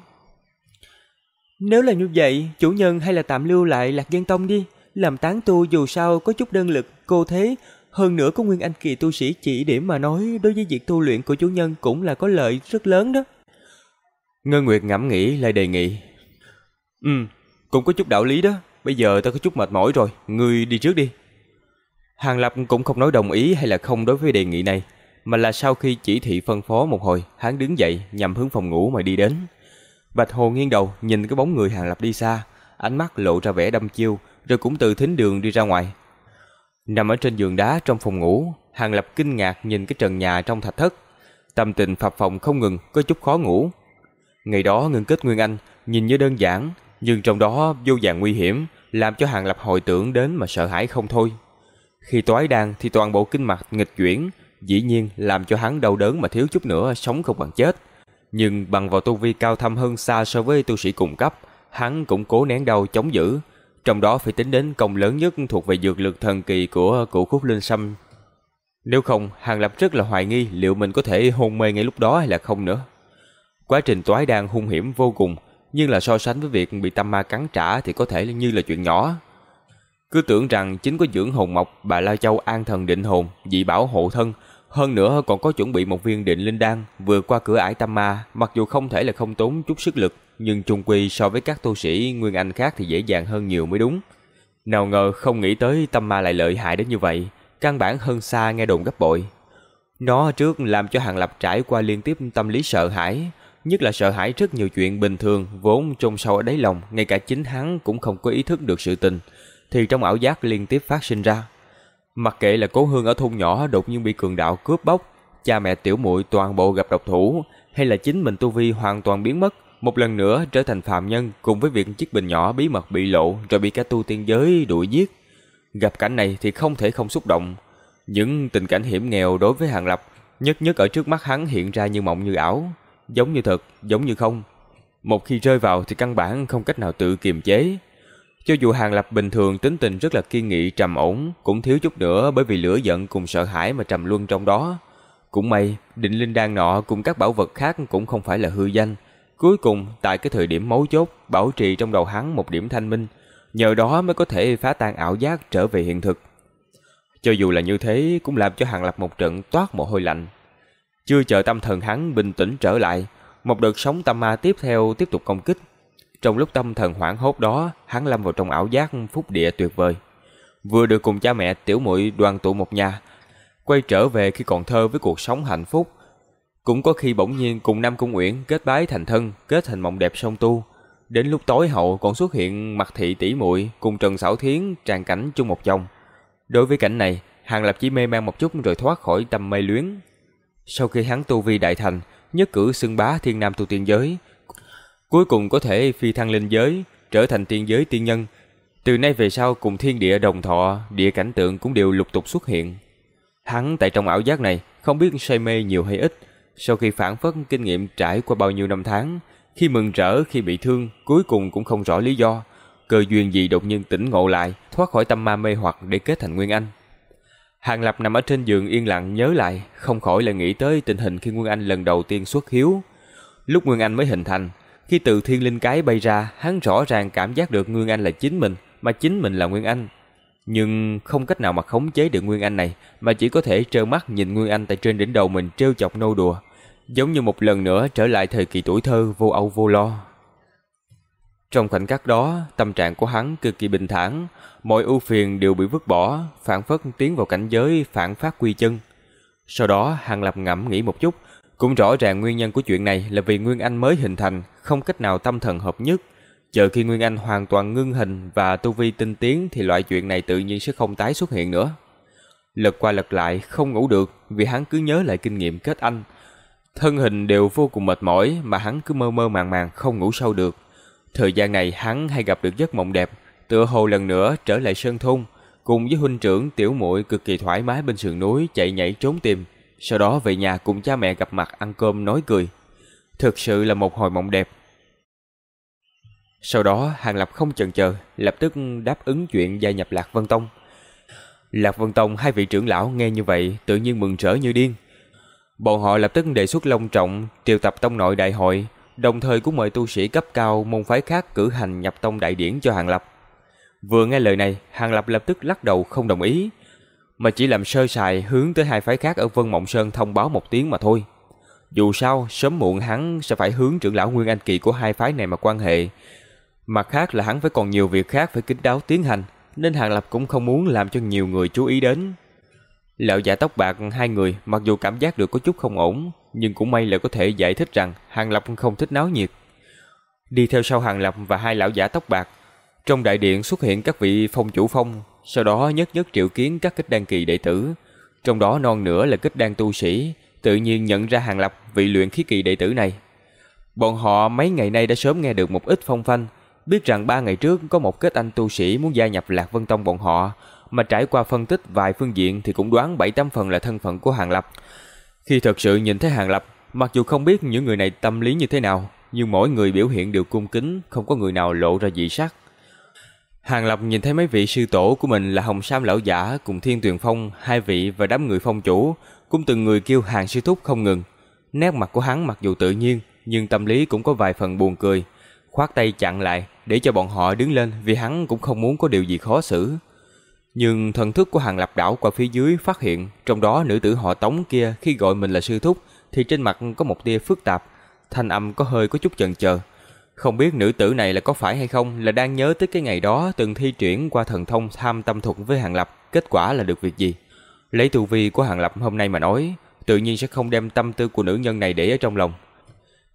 Nếu là như vậy, chủ nhân hay là tạm lưu lại Lạc Dân Tông đi. Làm tán tu dù sao có chút đơn lực, cô thế, hơn nữa có Nguyên Anh kỳ tu sĩ chỉ điểm mà nói đối với việc tu luyện của chủ nhân cũng là có lợi rất lớn đó. Ngân Nguyệt ngẫm nghĩ lại đề nghị. Ừ, cũng có chút đạo lý đó. Bây giờ ta có chút mệt mỏi rồi, ngươi đi trước đi. Hàng Lập cũng không nói đồng ý hay là không đối với đề nghị này, mà là sau khi chỉ thị phân phó một hồi, hắn đứng dậy nhằm hướng phòng ngủ mà đi đến. Bạch Hồ nghiêng đầu nhìn cái bóng người Hàng Lập đi xa, ánh mắt lộ ra vẻ đăm chiêu, rồi cũng từ thính đường đi ra ngoài. Nằm ở trên giường đá trong phòng ngủ, Hàng Lập kinh ngạc nhìn cái trần nhà trong thạch thất. Tâm tình phập phồng không ngừng, có chút khó ngủ. Ngày đó ngưng kết Nguyên Anh, nhìn như đơn giản, nhưng trong đó vô vàng nguy hiểm, làm cho Hàng Lập hồi tưởng đến mà sợ hãi không thôi. Khi toái đan thì toàn bộ kinh mạch nghịch chuyển, dĩ nhiên làm cho hắn đau đớn mà thiếu chút nữa sống không bằng chết. Nhưng bằng vào tu vi cao thâm hơn xa so với tu sĩ cùng cấp, hắn cũng cố nén đau chống giữ. Trong đó phải tính đến công lớn nhất thuộc về dược lực thần kỳ của cụ khúc linh sâm. Nếu không, Hàng Lập rất là hoài nghi liệu mình có thể hôn mê ngay lúc đó hay là không nữa. Quá trình toái đan hung hiểm vô cùng, nhưng là so sánh với việc bị tâm ma cắn trả thì có thể như là chuyện nhỏ. Cứ tưởng rằng chính có dưỡng hồn mộc, bà La Châu an thần định hồn, dị bảo hộ thân, hơn nữa còn có chuẩn bị một viên định linh đan vừa qua cửa ải tâm ma, mặc dù không thể là không tốn chút sức lực, nhưng chung quy so với các tu sĩ Nguyên Anh khác thì dễ dàng hơn nhiều mới đúng. Nào ngờ không nghĩ tới tâm ma lại lợi hại đến như vậy, căn bản hơn xa nghe đồn gấp bội. Nó trước làm cho Hàng Lập trải qua liên tiếp tâm lý sợ hãi, nhất là sợ hãi rất nhiều chuyện bình thường vốn trong sâu ở đáy lòng, ngay cả chính hắn cũng không có ý thức được sự tình, thì trong ảo giác liên tiếp phát sinh ra. Mặc kệ là cố hương ở thôn nhỏ đột nhiên bị cường đạo cướp bóc, cha mẹ tiểu muội toàn bộ gặp độc thủ, hay là chính mình tu vi hoàn toàn biến mất, một lần nữa trở thành phạm nhân cùng với việc chiếc bình nhỏ bí mật bị lộ rồi bị cả tu tiên giới đuổi giết. Gặp cảnh này thì không thể không xúc động. Những tình cảnh hiểm nghèo đối với Hàng Lập, nhất nhất ở trước mắt hắn hiện ra như mộng như ảo, giống như thật, giống như không. Một khi rơi vào thì căn bản không cách nào tự kiềm chế. Cho dù Hàng Lập bình thường tính tình rất là kiên nghị trầm ổn, cũng thiếu chút nữa bởi vì lửa giận cùng sợ hãi mà trầm luân trong đó. Cũng may, định linh đan nọ cùng các bảo vật khác cũng không phải là hư danh. Cuối cùng, tại cái thời điểm mấu chốt, bảo trì trong đầu hắn một điểm thanh minh, nhờ đó mới có thể phá tan ảo giác trở về hiện thực. Cho dù là như thế, cũng làm cho Hàng Lập một trận toát mồ hôi lạnh. Chưa chờ tâm thần hắn bình tĩnh trở lại, một đợt sóng tâm ma tiếp theo tiếp tục công kích. Trong lúc tâm thần hoảng hốt đó, hắn lâm vào trong ảo giác phúc địa tuyệt vời. Vừa được cùng cha mẹ tiểu muội đoàn tụ một nhà, quay trở về khi còn thơ với cuộc sống hạnh phúc. Cũng có khi bỗng nhiên cùng Nam Cung Uyển kết bái thành thân, kết thành mộng đẹp song tu. Đến lúc tối hậu còn xuất hiện mặt thị tỷ muội cùng Trần Sảo Thiến tràn cảnh chung một chồng. Đối với cảnh này, Hàng Lập chỉ mê man một chút rồi thoát khỏi tâm mê luyến. Sau khi hắn tu vi đại thành, nhất cử xưng bá thiên nam tu tiên giới, cuối cùng có thể phi thăng lên giới, trở thành tiên giới tiên nhân. Từ nay về sau cùng thiên địa đồng thọ, địa cảnh tượng cũng đều lục tục xuất hiện. Hắn tại trong ảo giác này không biết say mê nhiều hay ít, sau khi phản phất kinh nghiệm trải qua bao nhiêu năm tháng, khi mừng rỡ khi bị thương, cuối cùng cũng không rõ lý do, cơ duyên gì đột nhiên tỉnh ngộ lại, thoát khỏi tâm ma mê hoặc để kết thành Nguyên Anh. Hàng Lập nằm ở trên giường yên lặng nhớ lại, không khỏi lại nghĩ tới tình hình khi Nguyên Anh lần đầu tiên xuất hiếu. Lúc Nguyên Anh mới hình thành, khi từ thiên linh cái bay ra, hắn rõ ràng cảm giác được Nguyên Anh là chính mình, mà chính mình là Nguyên Anh. Nhưng không cách nào mà khống chế được Nguyên Anh này, mà chỉ có thể trơ mắt nhìn Nguyên Anh tại trên đỉnh đầu mình trêu chọc nô đùa, giống như một lần nữa trở lại thời kỳ tuổi thơ vô âu vô lo. Trong khoảnh khắc đó, tâm trạng của hắn cực kỳ bình thản, mọi ưu phiền đều bị vứt bỏ, phản phất tiến vào cảnh giới phản phát quy chân. Sau đó, Hàng Lập ngẫm nghĩ một chút, cũng rõ ràng nguyên nhân của chuyện này là vì Nguyên Anh mới hình thành, không cách nào tâm thần hợp nhất. Chờ khi Nguyên Anh hoàn toàn ngưng hình và tu vi tinh tiến thì loại chuyện này tự nhiên sẽ không tái xuất hiện nữa. Lật qua lật lại không ngủ được vì hắn cứ nhớ lại kinh nghiệm kết anh. Thân hình đều vô cùng mệt mỏi mà hắn cứ mơ mơ màng màng không ngủ sâu được. Thời gian này hắn hay gặp được giấc mộng đẹp, tựa hồ lần nữa trở lại sơn thôn, cùng với huynh trưởng tiểu muội cực kỳ thoải mái bên sườn núi chạy nhảy trốn tìm, sau đó về nhà cùng cha mẹ gặp mặt ăn cơm nói cười. Thực sự là một hồi mộng đẹp. Sau đó Hàng Lập không chần chờ, lập tức đáp ứng chuyện gia nhập Lạc Vân Tông. Lạc Vân Tông hai vị trưởng lão nghe như vậy tự nhiên mừng rỡ như điên. Bọn họ lập tức đề xuất long trọng triệu tập tông nội đại hội, đồng thời cũng mời tu sĩ cấp cao môn phái khác cử hành nhập tông đại điển cho Hàng Lập. Vừa nghe lời này, Hàng Lập lập tức lắc đầu không đồng ý, mà chỉ làm sơ sài hướng tới hai phái khác ở Vân Mộng Sơn thông báo một tiếng mà thôi. Dù sao, sớm muộn hắn sẽ phải hướng trưởng lão Nguyên Anh Kỳ của hai phái này mà quan hệ. Mặt khác là hắn phải còn nhiều việc khác phải kín đáo tiến hành, nên Hàng Lập cũng không muốn làm cho nhiều người chú ý đến. Lão giả tóc bạc hai người mặc dù cảm giác được có chút không ổn, nhưng cũng may là có thể giải thích rằng Hàng Lập không thích náo nhiệt. Đi theo sau Hàng Lập và hai lão giả tóc bạc, trong đại điện xuất hiện các vị phong chủ phong, sau đó nhất nhất triệu kiến các kết đan kỳ đệ tử. Trong đó non nữa là kết đan tu sĩ, tự nhiên nhận ra Hàng Lập vị luyện khí kỳ đệ tử này. Bọn họ mấy ngày nay đã sớm nghe được một ít phong phanh, biết rằng ba ngày trước có một kết anh tu sĩ muốn gia nhập Lạc Vân Tông bọn họ, mà trải qua phân tích vài phương diện thì cũng đoán bảy tám phần là thân phận của Hàng Lập. Khi thật sự nhìn thấy Hàng Lập, mặc dù không biết những người này tâm lý như thế nào, nhưng mỗi người biểu hiện đều cung kính, không có người nào lộ ra dị sắc. Hàng Lập nhìn thấy mấy vị sư tổ của mình là Hồng Sam Lão Giả cùng Thiên Tuyền Phong, hai vị và đám người phong chủ, cũng từng người kêu hàng sư thúc không ngừng. Nét mặt của hắn mặc dù tự nhiên, nhưng tâm lý cũng có vài phần buồn cười. Khoát tay chặn lại, để cho bọn họ đứng lên vì hắn cũng không muốn có điều gì khó xử. Nhưng thần thức của Hàng Lập đảo qua phía dưới phát hiện, trong đó nữ tử họ Tống kia khi gọi mình là sư thúc, thì trên mặt có một tia phức tạp, thanh âm có hơi có chút chần chờ. Không biết nữ tử này là có phải hay không là đang nhớ tới cái ngày đó từng thi triển qua thần thông tham tâm thuật với Hàng Lập, kết quả là được việc gì. Lấy tu vi của Hàng Lập hôm nay mà nói, tự nhiên sẽ không đem tâm tư của nữ nhân này để ở trong lòng.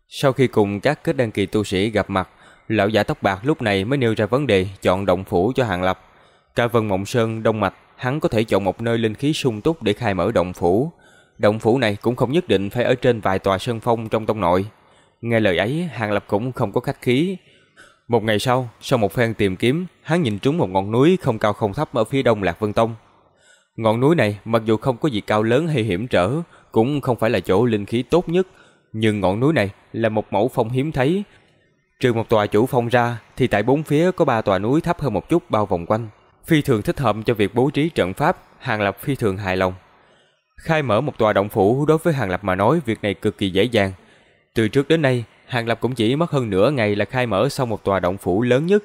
Sau khi cùng các kết đăng kỳ tu sĩ gặp mặt, lão giả tóc bạc lúc này mới nêu ra vấn đề chọn động phủ cho Hàng Lập. Cả Vân Mộng Sơn, Đông Mạch, hắn có thể chọn một nơi linh khí sung túc để khai mở động phủ. Động phủ này cũng không nhất định phải ở trên vài tòa sơn phong trong tông nội. Nghe lời ấy, Hàng Lập cũng không có khách khí. Một ngày sau, sau một phen tìm kiếm, hắn nhìn trúng một ngọn núi không cao không thấp ở phía đông Lạc Vân Tông. Ngọn núi này mặc dù không có gì cao lớn hay hiểm trở, cũng không phải là chỗ linh khí tốt nhất, nhưng ngọn núi này là một mẫu phong hiếm thấy. Trừ một tòa chủ phong ra, thì tại bốn phía có ba tòa núi thấp hơn một chút bao vòng quanh. Phi thường thích hợp cho việc bố trí trận pháp, Hàng Lập phi thường hài lòng. Khai mở một tòa động phủ đối với Hàng Lập mà nói việc này cực kỳ dễ dàng. Từ trước đến nay, Hàng Lập cũng chỉ mất hơn nửa ngày là khai mở xong một tòa động phủ lớn nhất.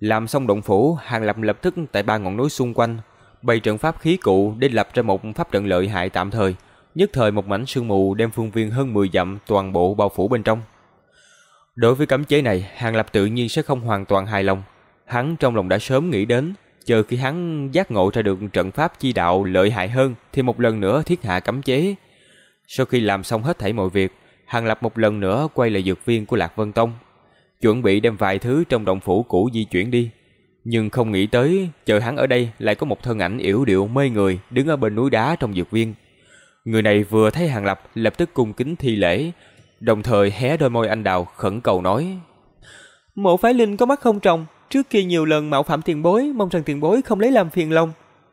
Làm xong động phủ, Hàng Lập lập tức tại ba ngọn núi xung quanh, bày trận pháp khí cụ để lập ra một pháp trận lợi hại tạm thời. Nhất thời một mảnh sương mù đem phương viên hơn 10 dặm toàn bộ bao phủ bên trong. Đối với cấm chế này, Hàng Lập tự nhiên sẽ không hoàn toàn hài lòng. Hắn trong lòng đã sớm nghĩ đến, chờ khi hắn giác ngộ ra được trận pháp chi đạo lợi hại hơn thì một lần nữa thiết hạ cấm chế. Sau khi làm xong hết thảy mọi việc, Hàng Lập một lần nữa quay lại dược viên của Lạc Vân Tông, chuẩn bị đem vài thứ trong động phủ cũ di chuyển đi. Nhưng không nghĩ tới, chờ hắn ở đây lại có một thân ảnh yểu điệu mê người đứng ở bên núi đá trong dược viên. Người này vừa thấy Hàng Lập lập tức cung kính thi lễ, đồng thời hé đôi môi anh đào khẩn cầu nói. Mộ phái linh có mắt không trồng, trước kia nhiều lần mạo phạm tiền bối, mong rằng tiền bối không lấy làm phiền lòng.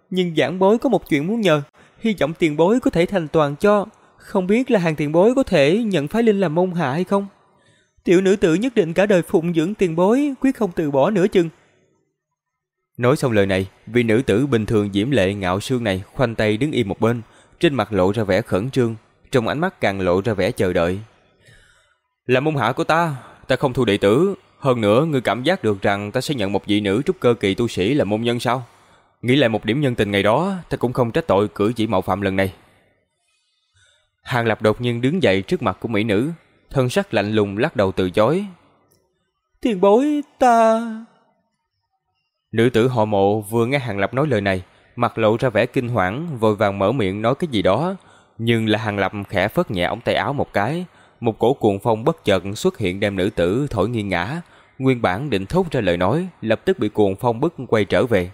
Nhưng giảng bối có một chuyện muốn nhờ, hy vọng tiền bối có thể thành toàn cho. Không biết là hàng tiền bối có thể nhận phái linh làm môn hạ hay không? Tiểu nữ tử nhất định cả đời phụng dưỡng tiền bối, quyết không từ bỏ nửa chừng. Nói xong lời này, vị nữ tử bình thường diễm lệ ngạo sương này khoanh tay đứng im một bên, trên mặt lộ ra vẻ khẩn trương, trong ánh mắt càng lộ ra vẻ chờ đợi. Là môn hạ của ta, ta không thu đệ tử, hơn nữa ngươi cảm giác được rằng ta sẽ nhận một vị nữ trúc cơ kỳ tu sĩ là môn nhân sao? Nghĩ lại một điểm nhân tình ngày đó, ta cũng không trách tội cử chỉ mạo phạm lần này. Hàng Lập đột nhiên đứng dậy trước mặt của mỹ nữ, thân sắc lạnh lùng lắc đầu từ chối. Tiền bối, ta... Nữ tử họ mộ vừa nghe Hàng Lập nói lời này, mặt lộ ra vẻ kinh hoảng, vội vàng mở miệng nói cái gì đó. Nhưng là Hàng Lập khẽ phất nhẹ ống tay áo một cái, một cổ cuồng phong bất chợt xuất hiện đem nữ tử thổi nghiêng ngã. Nguyên bản định thốt ra lời nói, lập tức bị cuồng phong bức quay trở về.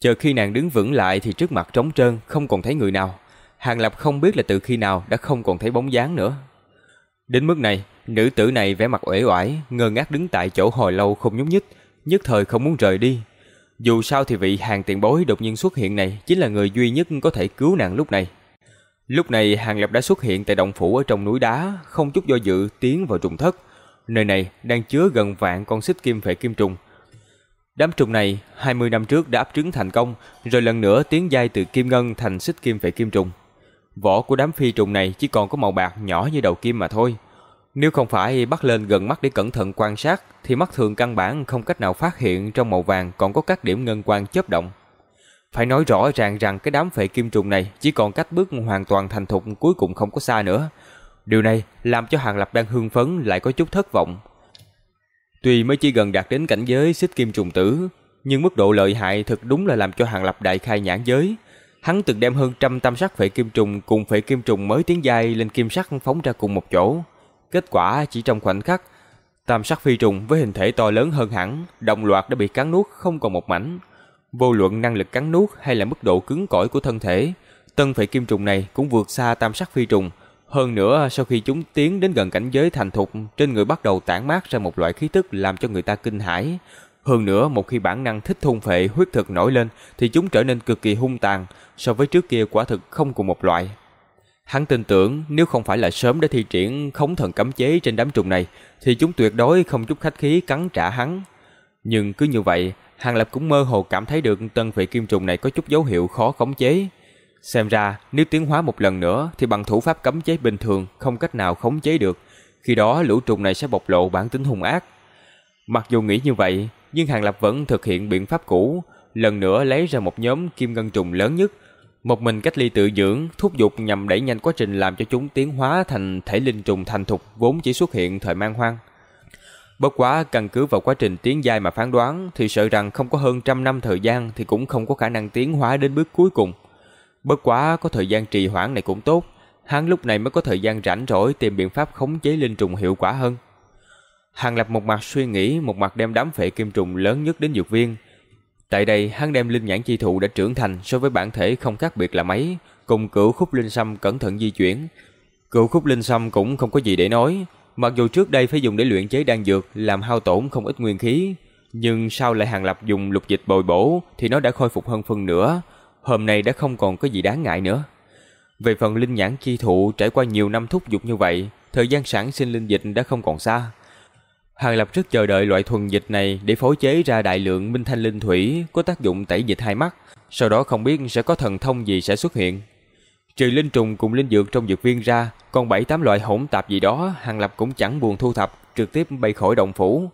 Chờ khi nàng đứng vững lại thì trước mặt trống trơn, không còn thấy người nào. Hàng Lập không biết là từ khi nào đã không còn thấy bóng dáng nữa. Đến mức này, nữ tử này vẻ mặt uể oải, ngơ ngác đứng tại chỗ hồi lâu không nhúc nhích, nhất thời không muốn rời đi. Dù sao thì vị hàng tiền bối đột nhiên xuất hiện này chính là người duy nhất có thể cứu nàng lúc này. Lúc này Hàng Lập đã xuất hiện tại động phủ ở trong núi đá, không chút do dự tiến vào trùng thất. Nơi này đang chứa gần vạn con xích kim phệ kim trùng. Đám trùng này 20 năm trước đã ấp trứng thành công, rồi lần nữa tiến giai từ kim ngân thành xích kim phệ kim trùng. Vỏ của đám phi trùng này chỉ còn có màu bạc nhỏ như đầu kim mà thôi. Nếu không phải bắt lên gần mắt để cẩn thận quan sát, thì mắt thường căn bản không cách nào phát hiện trong màu vàng còn có các điểm ngân quang chớp động. Phải nói rõ ràng rằng cái đám phệ kim trùng này chỉ còn cách bước hoàn toàn thành thục cuối cùng không có xa nữa. Điều này làm cho Hàng Lập đang hưng phấn lại có chút thất vọng. Tuy mới chỉ gần đạt đến cảnh giới xích kim trùng tử, nhưng mức độ lợi hại thực đúng là làm cho Hàng Lập đại khai nhãn giới. Hắn từng đem hơn trăm tam sắc phệ kim trùng cùng phệ kim trùng mới tiến giai lên kim sắc phóng ra cùng một chỗ. Kết quả chỉ trong khoảnh khắc, tam sắc phi trùng với hình thể to lớn hơn hẳn, đồng loạt đã bị cắn nuốt không còn một mảnh. Vô luận năng lực cắn nuốt hay là mức độ cứng cỏi của thân thể, tân phệ kim trùng này cũng vượt xa tam sắc phi trùng, Hơn nữa, sau khi chúng tiến đến gần cảnh giới thành thục, trên người bắt đầu tản mát ra một loại khí tức làm cho người ta kinh hãi. Hơn nữa, một khi bản năng thích thôn phệ huyết thực nổi lên, thì chúng trở nên cực kỳ hung tàn, so với trước kia quả thực không cùng một loại. Hắn tin tưởng nếu không phải là sớm đã thi triển khống thần cấm chế trên đám trùng này, thì chúng tuyệt đối không chút khách khí cắn trả hắn. Nhưng cứ như vậy, Hàng Lập cũng mơ hồ cảm thấy được tân vị kim trùng này có chút dấu hiệu khó khống chế. Xem ra, nếu tiến hóa một lần nữa thì bằng thủ pháp cấm chế bình thường không cách nào khống chế được. Khi đó lũ trùng này sẽ bộc lộ bản tính hung ác. Mặc dù nghĩ như vậy, nhưng Hàng Lập vẫn thực hiện biện pháp cũ, lần nữa lấy ra một nhóm kim ngân trùng lớn nhất, một mình cách ly tự dưỡng, thúc giục nhằm đẩy nhanh quá trình làm cho chúng tiến hóa thành thể linh trùng thành thục vốn chỉ xuất hiện thời man hoang. Bất quá căn cứ vào quá trình tiến giai mà phán đoán thì sợ rằng không có hơn trăm năm thời gian thì cũng không có khả năng tiến hóa đến bước cuối cùng. Bất quá có thời gian trì hoãn này cũng tốt, hắn lúc này mới có thời gian rảnh rỗi tìm biện pháp khống chế linh trùng hiệu quả hơn. Hàng Lập một mặt suy nghĩ, một mặt đem đám phệ kim trùng lớn nhất đến dược viên. Tại đây, hắn đem linh nhãn chi thụ đã trưởng thành so với bản thể không khác biệt là mấy, cùng cửu khúc linh sâm cẩn thận di chuyển. Cửu khúc linh sâm cũng không có gì để nói, mặc dù trước đây phải dùng để luyện chế đan dược làm hao tổn không ít nguyên khí, nhưng sau lại Hàng Lập dùng lục dịch bồi bổ thì nó đã khôi phục hơn phần nữa, hôm nay đã không còn có gì đáng ngại nữa. Về phần linh nhãn chi thụ trải qua nhiều năm thúc dục như vậy, thời gian sản sinh linh dịch đã không còn xa. Hàng Lập rất chờ đợi loại thuần dịch này để phối chế ra đại lượng minh thanh linh thủy có tác dụng tẩy dịch hai mắt, sau đó không biết sẽ có thần thông gì sẽ xuất hiện. Trừ linh trùng cùng linh dược trong dược viên ra, còn bảy tám loại hỗn tạp gì đó, Hàng Lập cũng chẳng buồn thu thập, trực tiếp bay khỏi động phủ.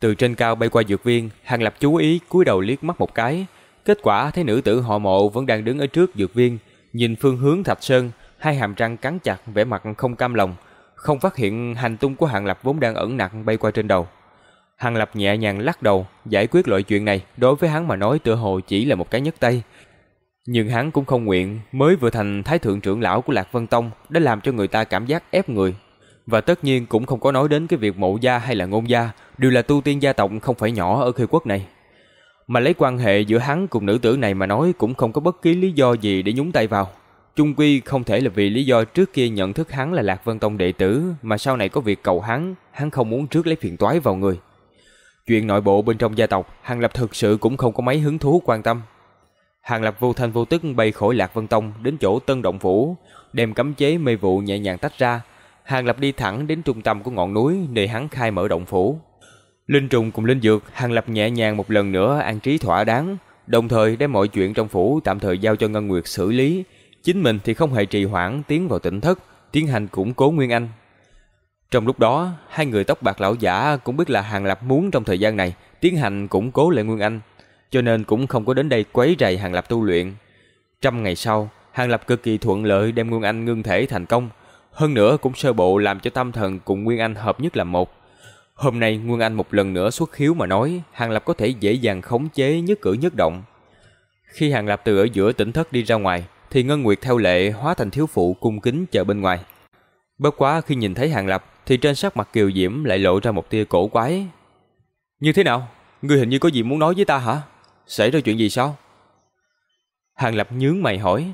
Từ trên cao bay qua dược viên, Hàng Lập chú ý cúi đầu liếc mắt một cái, kết quả thấy nữ tử họ Mộ vẫn đang đứng ở trước dược viên, nhìn phương hướng Thạch Sơn, hai hàm răng cắn chặt, vẻ mặt không cam lòng không phát hiện hành tung của Hàng Lập vốn đang ẩn nặc bay qua trên đầu. Hàng Lập nhẹ nhàng lắc đầu, giải quyết loại chuyện này đối với hắn mà nói tựa hồ chỉ là một cái nhấc tay. Nhưng hắn cũng không nguyện, mới vừa thành thái thượng trưởng lão của Lạc Vân Tông đã làm cho người ta cảm giác ép người. Và tất nhiên cũng không có nói đến cái việc mộ gia hay là ngôn gia, đều là tu tiên gia tộc không phải nhỏ ở khơi quốc này. Mà lấy quan hệ giữa hắn cùng nữ tử này mà nói cũng không có bất kỳ lý do gì để nhúng tay vào. Trung quy không thể là vì lý do trước kia nhận thức hắn là Lạc Vân Tông đệ tử mà sau này có việc cầu hắn, hắn không muốn trước lấy phiền toái vào người. Chuyện nội bộ bên trong gia tộc, Hàng Lập thực sự cũng không có mấy hứng thú quan tâm. Hàng Lập vô thanh vô tức bay khỏi Lạc Vân Tông đến chỗ Tân Động Phủ, đem cấm chế mê vụ nhẹ nhàng tách ra. Hàng Lập đi thẳng đến trung tâm của ngọn núi nơi hắn khai mở động phủ. Linh trùng cùng linh dược, Hàng Lập nhẹ nhàng một lần nữa an trí thỏa đáng, đồng thời đem mọi chuyện trong phủ tạm thời giao cho Ngân Nguyệt xử lý, Chính mình thì không hề trì hoãn tiến vào tỉnh thất, tiến hành củng cố Nguyên Anh. Trong lúc đó, hai người tóc bạc lão giả cũng biết là Hàng Lập muốn trong thời gian này tiến hành củng cố lại Nguyên Anh, cho nên cũng không có đến đây quấy rầy Hàng Lập tu luyện. Trăm ngày sau, Hàng Lập cực kỳ thuận lợi đem Nguyên Anh ngưng thể thành công, hơn nữa cũng sơ bộ làm cho tâm thần cùng Nguyên Anh hợp nhất làm một. Hôm nay Nguyên Anh một lần nữa xuất khiếu mà nói, Hàng Lập có thể dễ dàng khống chế nhất cử nhất động. Khi Hàng Lập từ ở giữa tỉnh thất đi ra ngoài, thì Ngân Nguyệt theo lệ hóa thành thiếu phụ cung kính chờ bên ngoài. Bất quá khi nhìn thấy Hàng Lập thì trên sắc mặt Kiều Diễm lại lộ ra một tia cổ quái. Như thế nào? Ngươi hình như có gì muốn nói với ta hả? Xảy ra chuyện gì sao? Hàng Lập nhướng mày hỏi.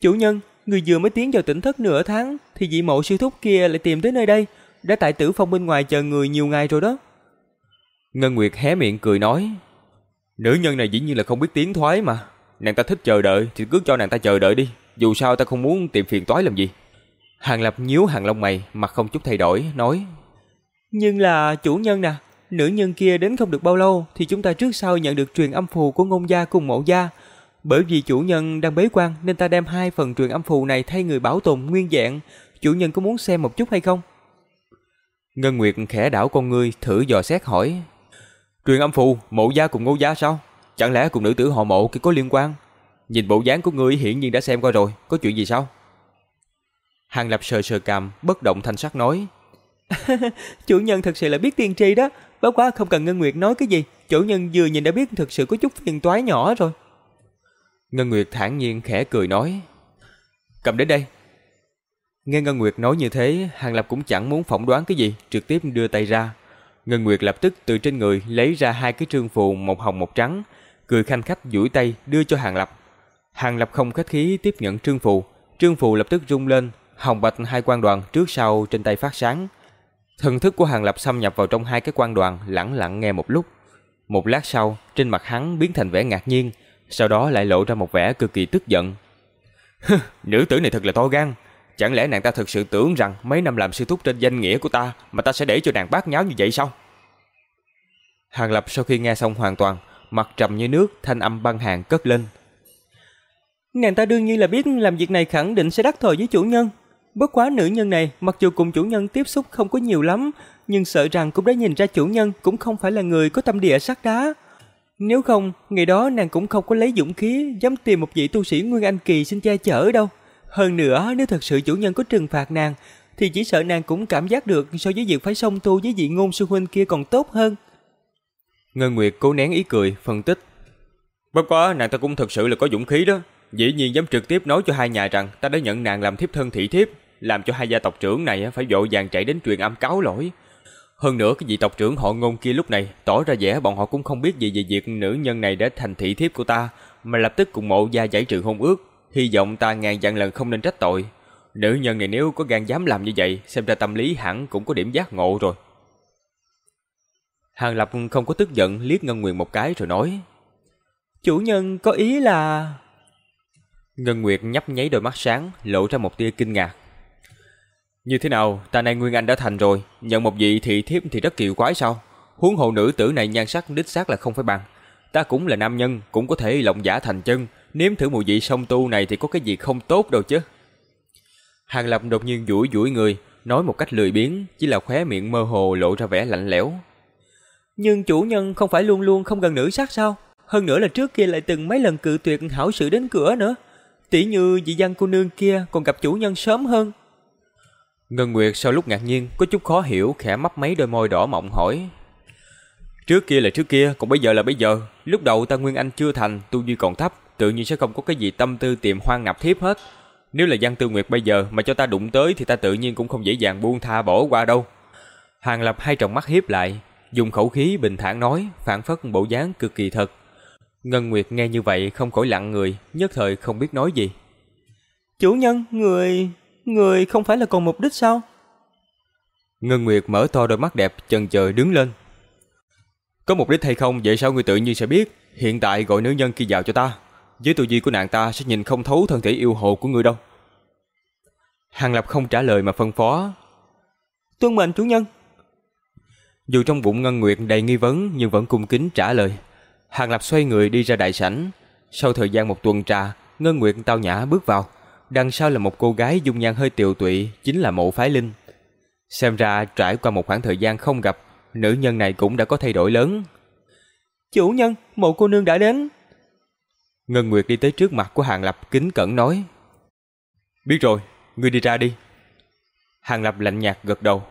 Chủ nhân, người vừa mới tiến vào tỉnh thất nửa tháng thì vị mộ sư thúc kia lại tìm tới nơi đây. Đã tại tử phong bên ngoài chờ người nhiều ngày rồi đó. Ngân Nguyệt hé miệng cười nói. Nữ nhân này dĩ nhiên là không biết tiến thoái mà. Nàng ta thích chờ đợi thì cứ cho nàng ta chờ đợi đi Dù sao ta không muốn tìm phiền toái làm gì Hàng Lập nhíu hàng lông mày Mặt không chút thay đổi nói Nhưng là chủ nhân nè Nữ nhân kia đến không được bao lâu Thì chúng ta trước sau nhận được truyền âm phù của ngôn gia cùng mộ gia Bởi vì chủ nhân đang bế quan Nên ta đem hai phần truyền âm phù này Thay người bảo tồn nguyên dạng Chủ nhân có muốn xem một chút hay không Ngân Nguyệt khẽ đảo con ngươi Thử dò xét hỏi Truyền âm phù mộ gia cùng ngô gia sao Chẳng lẽ cùng nữ tử họ mộ kia có liên quan? Nhìn bộ dáng của ngươi hiển nhiên đã xem qua rồi, có chuyện gì sao? Hàng Lập sờ sờ cằm, bất động thanh sắc nói. [laughs] chủ nhân thật sự là biết tiên tri đó, bất quá không cần Ngân Nguyệt nói cái gì, chủ nhân vừa nhìn đã biết thực sự có chút phiền toái nhỏ rồi. Ngân Nguyệt thản nhiên khẽ cười nói. Cầm đến đây. Nghe Ngân Nguyệt nói như thế, Hàng Lập cũng chẳng muốn phỏng đoán cái gì, trực tiếp đưa tay ra. Ngân Nguyệt lập tức từ trên người lấy ra hai cái trương phù một hồng một trắng, cười khanh khách duỗi tay đưa cho Hàng Lập. Hàng Lập không khách khí tiếp nhận trương phù, trương phù lập tức rung lên, hồng bạch hai quan đoàn trước sau trên tay phát sáng. Thần thức của Hàng Lập xâm nhập vào trong hai cái quan đoàn, lặng lặng nghe một lúc. Một lát sau, trên mặt hắn biến thành vẻ ngạc nhiên, sau đó lại lộ ra một vẻ cực kỳ tức giận. [laughs] Nữ tử này thật là to gan, chẳng lẽ nàng ta thực sự tưởng rằng mấy năm làm sư thúc trên danh nghĩa của ta mà ta sẽ để cho nàng bát nháo như vậy sao? Hàng Lập sau khi nghe xong hoàn toàn, mặt trầm như nước, thanh âm băng hàng cất lên. Nàng ta đương nhiên là biết làm việc này khẳng định sẽ đắc tội với chủ nhân. Bất quá nữ nhân này, mặc dù cùng chủ nhân tiếp xúc không có nhiều lắm, nhưng sợ rằng cũng đã nhìn ra chủ nhân cũng không phải là người có tâm địa sắt đá. Nếu không, ngày đó nàng cũng không có lấy dũng khí dám tìm một vị tu sĩ Nguyên Anh Kỳ xin che chở đâu. Hơn nữa, nếu thật sự chủ nhân có trừng phạt nàng, thì chỉ sợ nàng cũng cảm giác được so với việc phải song tu với vị ngôn sư huynh kia còn tốt hơn. Ngân Nguyệt cố nén ý cười, phân tích. Bất quá nàng ta cũng thật sự là có dũng khí đó. Dĩ nhiên dám trực tiếp nói cho hai nhà rằng ta đã nhận nàng làm thiếp thân thị thiếp, làm cho hai gia tộc trưởng này phải vội vàng chạy đến truyền âm cáo lỗi. Hơn nữa cái vị tộc trưởng họ ngôn kia lúc này tỏ ra vẻ bọn họ cũng không biết gì về việc nữ nhân này đã thành thị thiếp của ta, mà lập tức cùng mộ gia giải trừ hôn ước, hy vọng ta ngàn dặn lần không nên trách tội. Nữ nhân này nếu có gan dám làm như vậy, xem ra tâm lý hẳn cũng có điểm giác ngộ rồi. Hàng Lập không có tức giận liếc Ngân Nguyệt một cái rồi nói. Chủ nhân có ý là... Ngân Nguyệt nhấp nháy đôi mắt sáng, lộ ra một tia kinh ngạc. Như thế nào, ta nay Nguyên Anh đã thành rồi, nhận một vị thị thiếp thì rất kiệu quái sao? Huống hồ nữ tử này nhan sắc đích xác là không phải bằng. Ta cũng là nam nhân, cũng có thể lộng giả thành chân, nếm thử mùi vị song tu này thì có cái gì không tốt đâu chứ. Hàng Lập đột nhiên duỗi duỗi người, nói một cách lười biếng, chỉ là khóe miệng mơ hồ lộ ra vẻ lạnh lẽo. Nhưng chủ nhân không phải luôn luôn không gần nữ sắc sao? Hơn nữa là trước kia lại từng mấy lần cự tuyệt hảo sự đến cửa nữa. Tỷ như vị văn cô nương kia còn gặp chủ nhân sớm hơn. Ngân Nguyệt sau lúc ngạc nhiên có chút khó hiểu khẽ mấp mấy đôi môi đỏ mọng hỏi. Trước kia là trước kia, còn bây giờ là bây giờ. Lúc đầu ta Nguyên Anh chưa thành, tu vi còn thấp, tự nhiên sẽ không có cái gì tâm tư tìm hoang nạp thiếp hết. Nếu là Giang Tư Nguyệt bây giờ mà cho ta đụng tới thì ta tự nhiên cũng không dễ dàng buông tha bỏ qua đâu. Hàng Lập hai tròng mắt hiếp lại, dùng khẩu khí bình thản nói, phản phất bộ dáng cực kỳ thật. Ngân Nguyệt nghe như vậy không khỏi lặng người, nhất thời không biết nói gì. Chủ nhân, người người không phải là còn mục đích sao? Ngân Nguyệt mở to đôi mắt đẹp, chần chờ đứng lên. Có mục đích hay không vậy sao người tự nhiên sẽ biết, hiện tại gọi nữ nhân kia vào cho ta. Với tu vi của nàng ta sẽ nhìn không thấu thân thể yêu hồ của người đâu. Hàng Lập không trả lời mà phân phó. Tuân mệnh chủ nhân. Dù trong bụng Ngân Nguyệt đầy nghi vấn nhưng vẫn cung kính trả lời. Hàng Lập xoay người đi ra đại sảnh. Sau thời gian một tuần trà, Ngân Nguyệt tao nhã bước vào. Đằng sau là một cô gái dung nhan hơi tiều tụy, chính là mộ phái linh. Xem ra trải qua một khoảng thời gian không gặp, nữ nhân này cũng đã có thay đổi lớn. Chủ nhân, mộ cô nương đã đến. Ngân Nguyệt đi tới trước mặt của Hàng Lập kính cẩn nói. Biết rồi, ngươi đi ra đi. Hàng Lập lạnh nhạt gật đầu.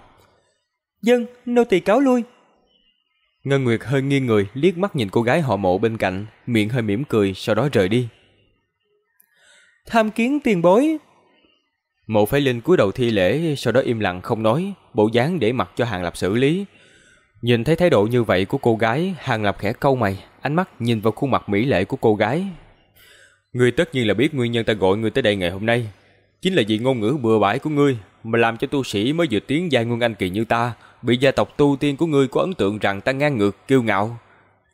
Dân, nô tỳ cáo lui. Ngân Nguyệt hơi nghiêng người liếc mắt nhìn cô gái họ mộ bên cạnh, miệng hơi mỉm cười sau đó rời đi. Tham kiến tiền bối. Mộ Phái Linh cúi đầu thi lễ, sau đó im lặng không nói, bộ dáng để mặc cho Hàng Lập xử lý. Nhìn thấy thái độ như vậy của cô gái, Hàng Lập khẽ câu mày, ánh mắt nhìn vào khuôn mặt mỹ lệ của cô gái. Ngươi tất nhiên là biết nguyên nhân ta gọi ngươi tới đây ngày hôm nay, chính là vì ngôn ngữ bừa bãi của ngươi mà làm cho tu sĩ mới vừa tiến giai nguyên anh kỳ như ta bị gia tộc tu tiên của ngươi có ấn tượng rằng ta ngang ngược, kiêu ngạo.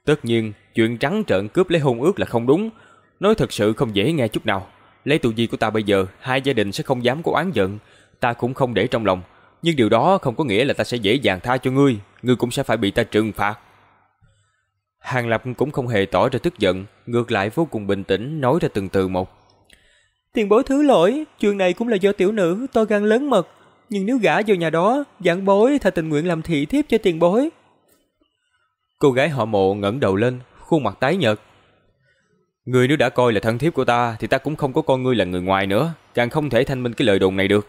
Tất nhiên, chuyện trắng trợn cướp lấy hôn ước là không đúng, nói thật sự không dễ nghe chút nào. Lấy tu vi của ta bây giờ, hai gia đình sẽ không dám có oán giận, ta cũng không để trong lòng, nhưng điều đó không có nghĩa là ta sẽ dễ dàng tha cho ngươi, ngươi cũng sẽ phải bị ta trừng phạt. Hàng Lập cũng không hề tỏ ra tức giận, ngược lại vô cùng bình tĩnh nói ra từng từ một. Tiền bối thứ lỗi, chuyện này cũng là do tiểu nữ to gan lớn mật, nhưng nếu gả vào nhà đó, dạng bối thà tình nguyện làm thị thiếp cho tiền bối. Cô gái họ mộ ngẩng đầu lên, khuôn mặt tái nhợt. Người nếu đã coi là thân thiếp của ta thì ta cũng không có coi ngươi là người ngoài nữa, càng không thể thanh minh cái lời đồn này được.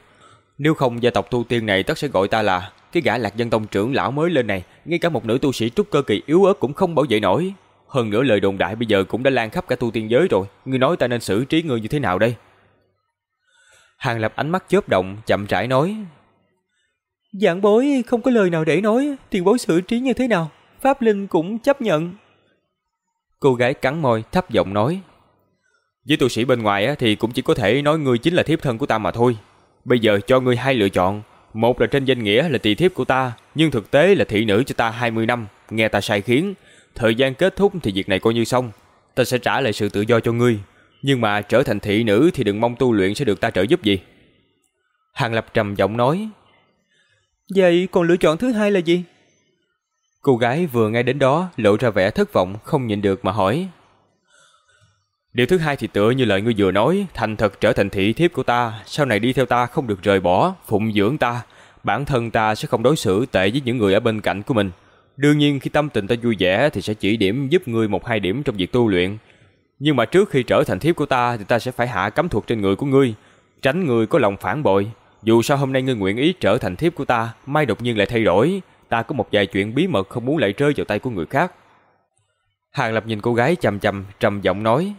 Nếu không gia tộc tu tiên này tất sẽ gọi ta là cái gã lạc dân tông trưởng lão mới lên này, ngay cả một nữ tu sĩ trúc cơ kỳ yếu ớt cũng không bảo vệ nổi. Hơn nữa lời đồn đại bây giờ cũng đã lan khắp cả tu tiên giới rồi, ngươi nói ta nên xử trí ngươi như thế nào đây? Hàng Lập ánh mắt chớp động, chậm rãi nói. Dạng bối không có lời nào để nói, tiền bối xử trí như thế nào, Pháp Linh cũng chấp nhận. Cô gái cắn môi, thấp giọng nói. Với tu sĩ bên ngoài thì cũng chỉ có thể nói ngươi chính là thiếp thân của ta mà thôi. Bây giờ cho ngươi hai lựa chọn, một là trên danh nghĩa là tỳ thiếp của ta, nhưng thực tế là thị nữ cho ta 20 năm, nghe ta sai khiến. Thời gian kết thúc thì việc này coi như xong, ta sẽ trả lại sự tự do cho ngươi. Nhưng mà trở thành thị nữ thì đừng mong tu luyện sẽ được ta trợ giúp gì. Hàng Lập trầm giọng nói. Vậy còn lựa chọn thứ hai là gì? Cô gái vừa nghe đến đó lộ ra vẻ thất vọng không nhịn được mà hỏi. Điều thứ hai thì tựa như lời ngươi vừa nói, thành thật trở thành thị thiếp của ta, sau này đi theo ta không được rời bỏ, phụng dưỡng ta, bản thân ta sẽ không đối xử tệ với những người ở bên cạnh của mình. Đương nhiên khi tâm tình ta vui vẻ thì sẽ chỉ điểm giúp ngươi một hai điểm trong việc tu luyện. Nhưng mà trước khi trở thành thiếp của ta thì ta sẽ phải hạ cấm thuật trên người của ngươi, tránh người có lòng phản bội. Dù sao hôm nay ngươi nguyện ý trở thành thiếp của ta, mai đột nhiên lại thay đổi, ta có một vài chuyện bí mật không muốn lại rơi vào tay của người khác. Hàng Lập nhìn cô gái chầm chầm, trầm giọng nói.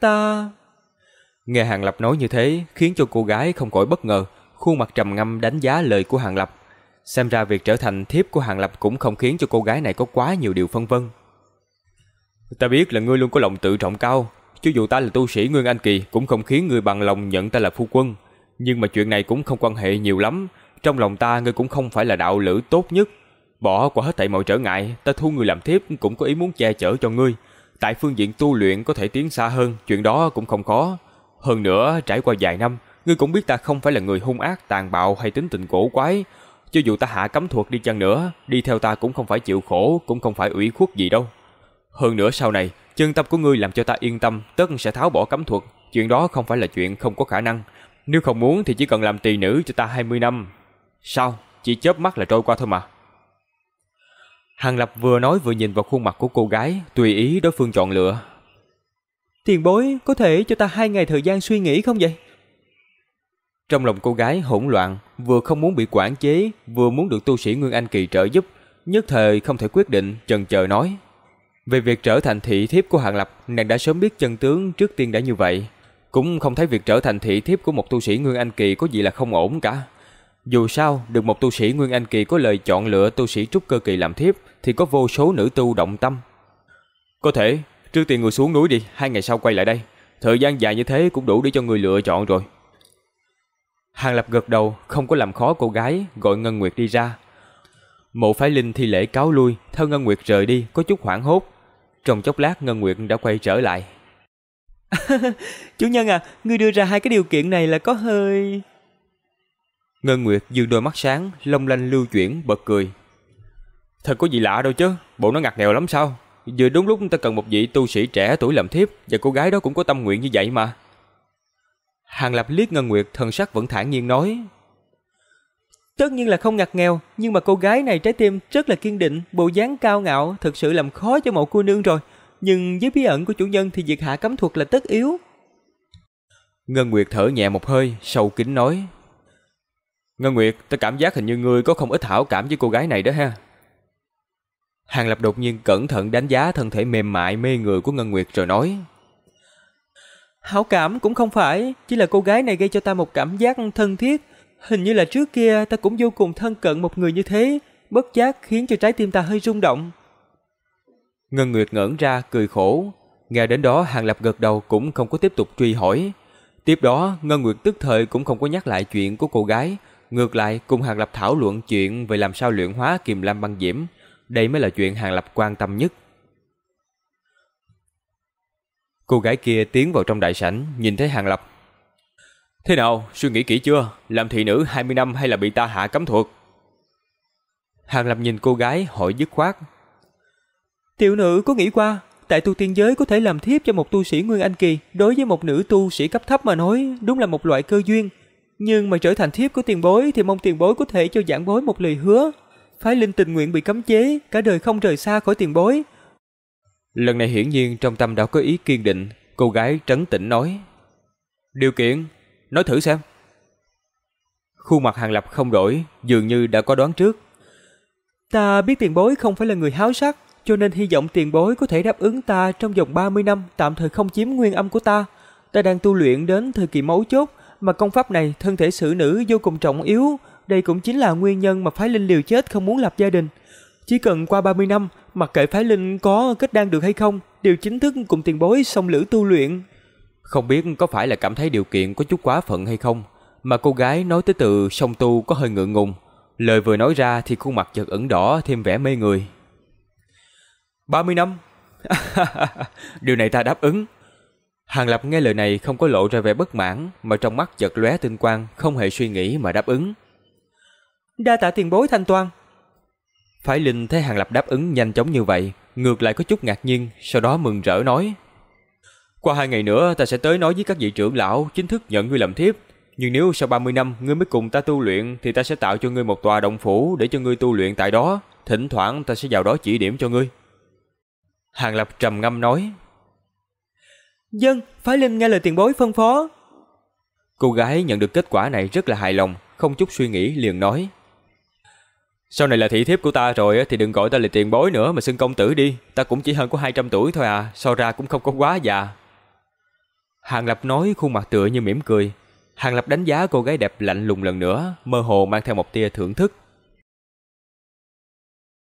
Ta... Nghe Hàng Lập nói như thế khiến cho cô gái không khỏi bất ngờ, khuôn mặt trầm ngâm đánh giá lời của Hàng Lập. Xem ra việc trở thành thiếp của Hàng Lập cũng không khiến cho cô gái này có quá nhiều điều phân vân. Ta biết là ngươi luôn có lòng tự trọng cao, cho dù ta là tu sĩ Nguyên Anh Kỳ cũng không khiến ngươi bằng lòng nhận ta là phu quân. Nhưng mà chuyện này cũng không quan hệ nhiều lắm, trong lòng ta ngươi cũng không phải là đạo lữ tốt nhất. Bỏ qua hết thảy mọi trở ngại, ta thu ngươi làm thiếp cũng có ý muốn che chở cho ngươi. Tại phương diện tu luyện có thể tiến xa hơn, chuyện đó cũng không khó. Hơn nữa, trải qua vài năm, ngươi cũng biết ta không phải là người hung ác, tàn bạo hay tính tình cổ quái. Cho dù ta hạ cấm thuật đi chăng nữa, đi theo ta cũng không phải chịu khổ, cũng không phải ủy khuất gì đâu. Hơn nữa sau này, chân tâm của ngươi làm cho ta yên tâm, tất sẽ tháo bỏ cấm thuật. Chuyện đó không phải là chuyện không có khả năng. Nếu không muốn thì chỉ cần làm tỳ nữ cho ta 20 năm. Sao? Chỉ chớp mắt là trôi qua thôi mà. Hàng Lập vừa nói vừa nhìn vào khuôn mặt của cô gái, tùy ý đối phương chọn lựa. Tiền bối có thể cho ta hai ngày thời gian suy nghĩ không vậy? Trong lòng cô gái hỗn loạn, vừa không muốn bị quản chế, vừa muốn được tu sĩ Nguyên Anh Kỳ trợ giúp, nhất thời không thể quyết định, chần chờ nói. Về việc trở thành thị thiếp của Hàng Lập, nàng đã sớm biết chân tướng trước tiên đã như vậy. Cũng không thấy việc trở thành thị thiếp của một tu sĩ Nguyên Anh Kỳ có gì là không ổn cả. Dù sao, được một tu sĩ Nguyên Anh Kỳ có lời chọn lựa tu sĩ Trúc Cơ Kỳ làm thiếp, thì có vô số nữ tu động tâm. Có thể, trước tiên người xuống núi đi, hai ngày sau quay lại đây. Thời gian dài như thế cũng đủ để cho người lựa chọn rồi. Hàng Lập gật đầu, không có làm khó cô gái, gọi Ngân Nguyệt đi ra. Mộ phái linh thi lễ cáo lui, theo Ngân Nguyệt rời đi, có chút hoảng hốt. Trong chốc lát Ngân Nguyệt đã quay trở lại. [laughs] Chủ nhân à, ngươi đưa ra hai cái điều kiện này là có hơi... Ngân Nguyệt dương đôi mắt sáng, long lanh lưu chuyển, bật cười. Thật có gì lạ đâu chứ, bộ nó ngặt nghèo lắm sao? Vừa đúng lúc ta cần một vị tu sĩ trẻ tuổi làm thiếp, và cô gái đó cũng có tâm nguyện như vậy mà. Hàng Lập liếc Ngân Nguyệt thần sắc vẫn thản nhiên nói. Tất nhiên là không ngặt nghèo, nhưng mà cô gái này trái tim rất là kiên định, bộ dáng cao ngạo, thực sự làm khó cho một cô nương rồi. Nhưng với bí ẩn của chủ nhân thì việc hạ cấm thuật là tất yếu. Ngân Nguyệt thở nhẹ một hơi, sâu kín nói. Ngân Nguyệt, ta cảm giác hình như ngươi có không ít hảo cảm với cô gái này đó ha. Hàng Lập đột nhiên cẩn thận đánh giá thân thể mềm mại mê người của Ngân Nguyệt rồi nói. Hảo cảm cũng không phải, chỉ là cô gái này gây cho ta một cảm giác thân thiết. Hình như là trước kia ta cũng vô cùng thân cận một người như thế, bất giác khiến cho trái tim ta hơi rung động. Ngân Nguyệt ngẩn ra cười khổ, nghe đến đó Hàng Lập gật đầu cũng không có tiếp tục truy hỏi. Tiếp đó Ngân Nguyệt tức thời cũng không có nhắc lại chuyện của cô gái, ngược lại cùng Hàng Lập thảo luận chuyện về làm sao luyện hóa kiềm lam băng diễm. Đây mới là chuyện Hàng Lập quan tâm nhất. Cô gái kia tiến vào trong đại sảnh, nhìn thấy Hàng Lập. Thế nào, suy nghĩ kỹ chưa? Làm thị nữ 20 năm hay là bị ta hạ cấm thuật? Hàng Lập nhìn cô gái hỏi dứt khoát. Tiểu nữ có nghĩ qua, tại tu tiên giới có thể làm thiếp cho một tu sĩ Nguyên Anh Kỳ, đối với một nữ tu sĩ cấp thấp mà nói, đúng là một loại cơ duyên. Nhưng mà trở thành thiếp của tiền bối thì mong tiền bối có thể cho giảng bối một lời hứa. Phái linh tình nguyện bị cấm chế, cả đời không rời xa khỏi tiền bối. Lần này hiển nhiên trong tâm đã có ý kiên định, cô gái trấn tĩnh nói. Điều kiện, nói thử xem. Khuôn mặt Hàng Lập không đổi, dường như đã có đoán trước. Ta biết tiền bối không phải là người háo sắc, cho nên hy vọng tiền bối có thể đáp ứng ta trong vòng 30 năm tạm thời không chiếm nguyên âm của ta. Ta đang tu luyện đến thời kỳ mấu chốt, mà công pháp này thân thể xử nữ vô cùng trọng yếu, đây cũng chính là nguyên nhân mà phái linh liều chết không muốn lập gia đình. Chỉ cần qua 30 năm, mặc kệ phái linh có kết đan được hay không, đều chính thức cùng tiền bối song lữ tu luyện. Không biết có phải là cảm thấy điều kiện có chút quá phận hay không, mà cô gái nói tới từ song tu có hơi ngượng ngùng. Lời vừa nói ra thì khuôn mặt chợt ửng đỏ thêm vẻ mê người. 30 năm. [laughs] Điều này ta đáp ứng. Hàng Lập nghe lời này không có lộ ra vẻ bất mãn, mà trong mắt chợt lóe tinh quang, không hề suy nghĩ mà đáp ứng. Đa tạ tiền bối thanh toan. Phái Linh thấy Hàng Lập đáp ứng nhanh chóng như vậy, ngược lại có chút ngạc nhiên, sau đó mừng rỡ nói. Qua hai ngày nữa ta sẽ tới nói với các vị trưởng lão chính thức nhận ngươi làm thiếp. Nhưng nếu sau 30 năm ngươi mới cùng ta tu luyện thì ta sẽ tạo cho ngươi một tòa động phủ để cho ngươi tu luyện tại đó. Thỉnh thoảng ta sẽ vào đó chỉ điểm cho ngươi. Hàng Lập trầm ngâm nói. Dân, Phái Linh nghe lời tiền bối phân phó. Cô gái nhận được kết quả này rất là hài lòng, không chút suy nghĩ liền nói. Sau này là thị thiếp của ta rồi thì đừng gọi ta là tiền bối nữa mà xưng công tử đi. Ta cũng chỉ hơn có 200 tuổi thôi à, so ra cũng không có quá già. Hàng Lập nói khuôn mặt tựa như mỉm cười. Hàng Lập đánh giá cô gái đẹp lạnh lùng lần nữa, mơ hồ mang theo một tia thưởng thức.